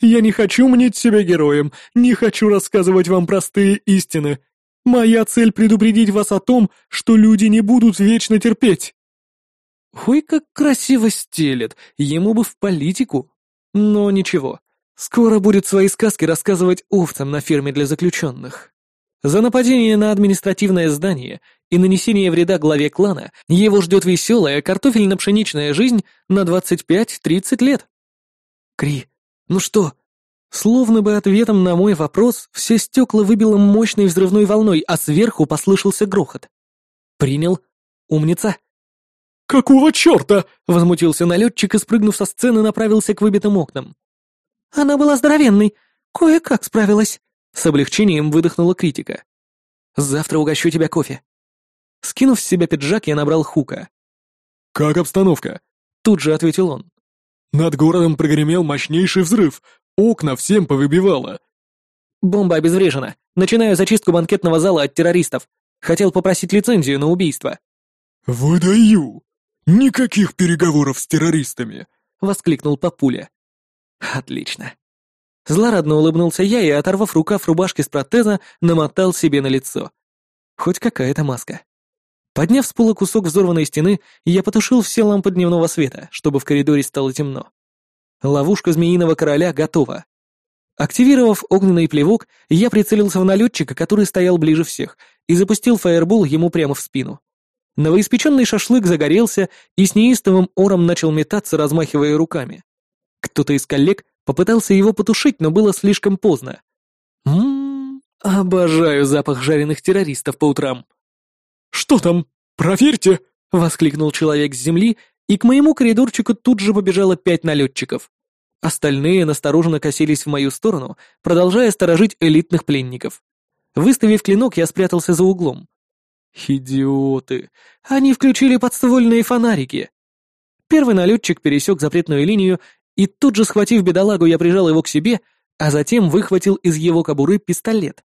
«Я не хочу мнить себя героем, не хочу рассказывать вам простые истины. Моя цель предупредить вас о том, что люди не будут вечно терпеть». Ой, как красиво стелет, ему бы в политику. Но ничего, скоро будет свои сказки рассказывать овцам на ферме для заключенных. За нападение на административное здание и нанесение вреда главе клана его ждет веселая картофельно-пшеничная жизнь на 25-30 лет. Кри, ну что? Словно бы ответом на мой вопрос все стекла выбило мощной взрывной волной, а сверху послышался грохот. Принял. Умница. «Какого черта?» — возмутился налетчик и, спрыгнув со сцены, направился к выбитым окнам. «Она была здоровенной. Кое-как справилась», — с облегчением выдохнула критика. «Завтра угощу тебя кофе». Скинув с себя пиджак, я набрал хука. «Как обстановка?» — тут же ответил он. «Над городом прогремел мощнейший взрыв. Окна всем повыбивало». «Бомба обезврежена. Начинаю зачистку банкетного зала от террористов. Хотел попросить лицензию на убийство». «Выдаю!» «Никаких переговоров с террористами!» — воскликнул Папуля. «Отлично». Злорадно улыбнулся я и, оторвав рукав рубашки с протеза, намотал себе на лицо. Хоть какая-то маска. Подняв с пола кусок взорванной стены, я потушил все лампы дневного света, чтобы в коридоре стало темно. Ловушка змеиного короля готова. Активировав огненный плевок, я прицелился в налетчика, который стоял ближе всех, и запустил фаербол ему прямо в спину. Новоиспеченный шашлык загорелся и с неистовым ором начал метаться, размахивая руками. Кто-то из коллег попытался его потушить, но было слишком поздно. Ммм, обожаю запах жареных террористов по утрам. «Что там? Проверьте!» — воскликнул человек с земли, и к моему коридорчику тут же побежало пять налетчиков. Остальные настороженно косились в мою сторону, продолжая сторожить элитных пленников. Выставив клинок, я спрятался за углом. Идиоты! Они включили подствольные фонарики! Первый налетчик пересек запретную линию, и тут же, схватив бедолагу, я прижал его к себе, а затем выхватил из его кобуры пистолет.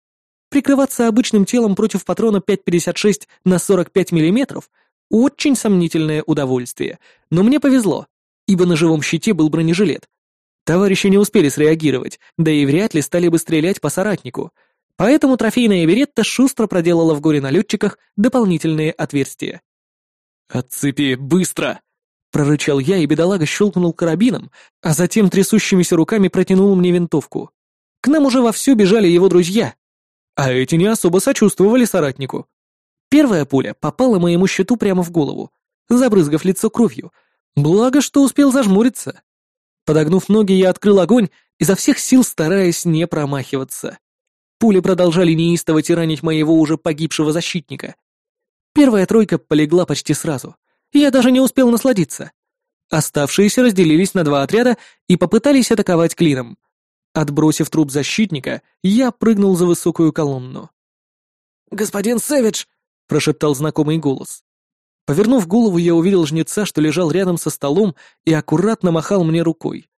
Прикрываться обычным телом против патрона 5,56 на 45 мм — очень сомнительное удовольствие, но мне повезло, ибо на живом щите был бронежилет. Товарищи не успели среагировать, да и вряд ли стали бы стрелять по соратнику — Поэтому трофейная Беретта шустро проделала в горе-налетчиках дополнительные отверстия. «Отцепи, быстро!» — прорычал я, и бедолага щелкнул карабином, а затем трясущимися руками протянул мне винтовку. К нам уже вовсю бежали его друзья, а эти не особо сочувствовали соратнику. Первая пуля попала моему щиту прямо в голову, забрызгав лицо кровью, благо что успел зажмуриться. Подогнув ноги, я открыл огонь, изо всех сил стараясь не промахиваться. Пули продолжали неистово тиранить моего уже погибшего защитника. Первая тройка полегла почти сразу. Я даже не успел насладиться. Оставшиеся разделились на два отряда и попытались атаковать клином. Отбросив труп защитника, я прыгнул за высокую колонну. «Господин Сэвидж!» — прошептал знакомый голос. Повернув голову, я увидел жнеца, что лежал рядом со столом и аккуратно махал мне рукой.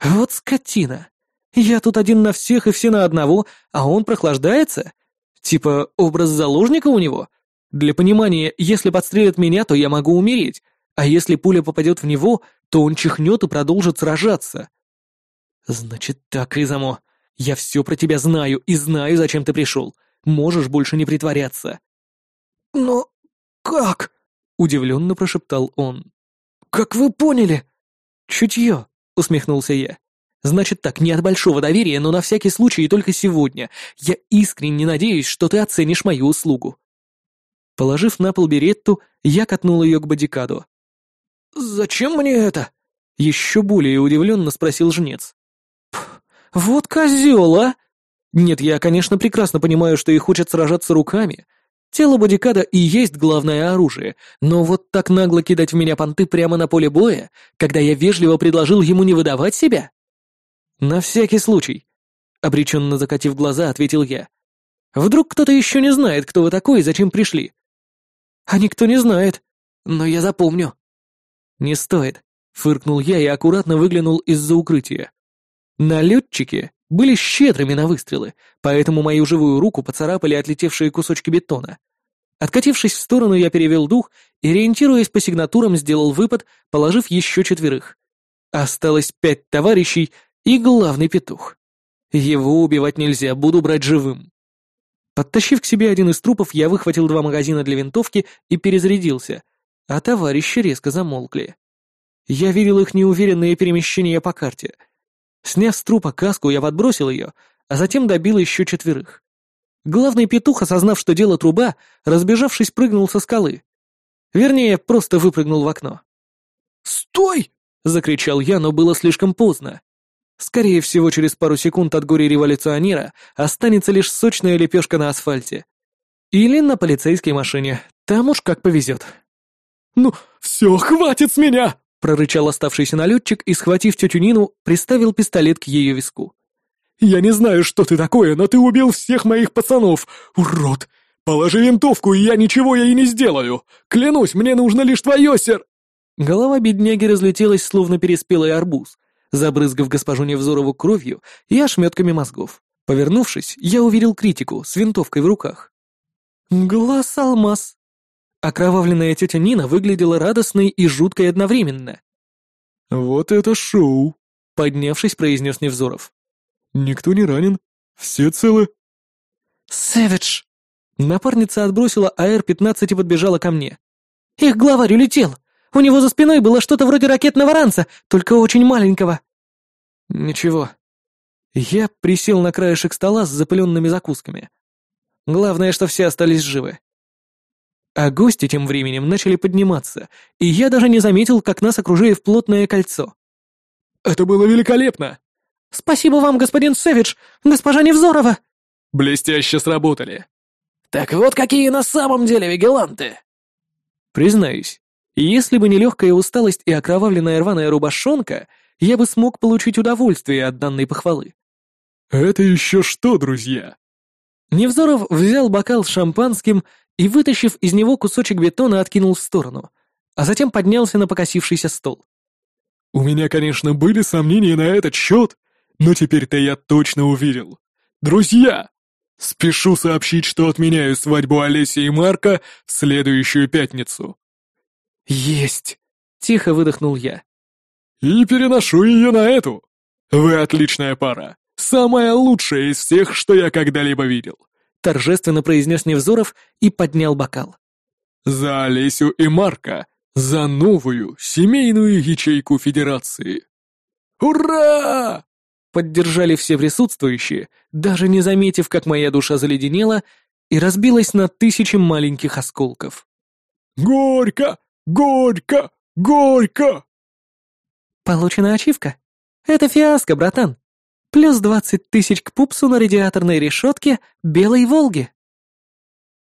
«Вот скотина! Я тут один на всех и все на одного, а он прохлаждается? Типа образ заложника у него? Для понимания, если подстрелят меня, то я могу умереть, а если пуля попадет в него, то он чихнет и продолжит сражаться. Значит так, Изамо, я все про тебя знаю и знаю, зачем ты пришел. Можешь больше не притворяться. Но как? Удивленно прошептал он. Как вы поняли? Чутье, усмехнулся я. Значит так, не от большого доверия, но на всякий случай и только сегодня. Я искренне надеюсь, что ты оценишь мою услугу». Положив на пол беретту, я катнул ее к бодикаду. «Зачем мне это?» — еще более удивленно спросил жнец. «Вот козел, а! Нет, я, конечно, прекрасно понимаю, что и хочет сражаться руками. Тело бодикада и есть главное оружие, но вот так нагло кидать в меня понты прямо на поле боя, когда я вежливо предложил ему не выдавать себя?» «На всякий случай», — обреченно закатив глаза, ответил я. «Вдруг кто-то еще не знает, кто вы такой и зачем пришли?» «А никто не знает, но я запомню». «Не стоит», — фыркнул я и аккуратно выглянул из-за укрытия. Налетчики были щедрыми на выстрелы, поэтому мою живую руку поцарапали отлетевшие кусочки бетона. Откатившись в сторону, я перевел дух и, ориентируясь по сигнатурам, сделал выпад, положив еще четверых. Осталось пять товарищей, и главный петух. Его убивать нельзя, буду брать живым. Подтащив к себе один из трупов, я выхватил два магазина для винтовки и перезарядился, а товарищи резко замолкли. Я видел их неуверенные перемещения по карте. Сняв с трупа каску, я подбросил ее, а затем добил еще четверых. Главный петух, осознав, что дело труба, разбежавшись, прыгнул со скалы. Вернее, просто выпрыгнул в окно. «Стой!» — закричал я, но было слишком поздно. Скорее всего, через пару секунд от горя революционера останется лишь сочная лепешка на асфальте. Или на полицейской машине. Там уж как повезет. «Ну, все, хватит с меня!» — прорычал оставшийся налетчик и, схватив тетю Нину, приставил пистолет к ее виску. «Я не знаю, что ты такое, но ты убил всех моих пацанов! Урод! Положи винтовку, и я ничего ей не сделаю! Клянусь, мне нужно лишь твое сер...» Голова бедняги разлетелась, словно переспелый арбуз, забрызгав госпожу Невзорову кровью и ошметками мозгов. Повернувшись, я увидел критику с винтовкой в руках. Глаз алмаз. Окровавленная тетя Нина выглядела радостной и жуткой одновременно. «Вот это шоу!» — поднявшись, произнес Невзоров. «Никто не ранен. Все целы». «Сэвидж!» Напарница отбросила АР-15 и подбежала ко мне. «Их главарь улетел! У него за спиной было что-то вроде ракетного ранца, только очень маленького». «Ничего». Я присел на краешек стола с запыленными закусками. Главное, что все остались живы. А гости тем временем начали подниматься, и я даже не заметил, как нас окружили в плотное кольцо. «Это было великолепно!» «Спасибо вам, господин Сэвидж, госпожа Невзорова!» «Блестяще сработали!» «Так вот какие на самом деле вигиланты!» Признаюсь, если бы не легкая усталость и окровавленная рваная рубашонка, я бы смог получить удовольствие от данной похвалы. «Это еще что, друзья?» Невзоров взял бокал с шампанским и, вытащив из него кусочек бетона, откинул в сторону, а затем поднялся на покосившийся стол. «У меня, конечно, были сомнения на этот счет, но теперь-то я точно уверил. Друзья, спешу сообщить, что отменяю свадьбу Олеси и Марка в следующую пятницу». «Есть!» — тихо выдохнул я. «И переношу ее на эту. Вы отличная пара. Самая лучшая из всех, что я когда-либо видел», — торжественно произнес Невзоров и поднял бокал. «За Олесю и Марка, за новую семейную ячейку Федерации». «Ура!» — поддержали все присутствующие, даже не заметив, как моя душа заледенела и разбилась на тысячи маленьких осколков. «Горько! Горько! Горько!» «Получена ачивка. Это фиаско, братан. Плюс двадцать тысяч к пупсу на радиаторной решетке белой «Волги».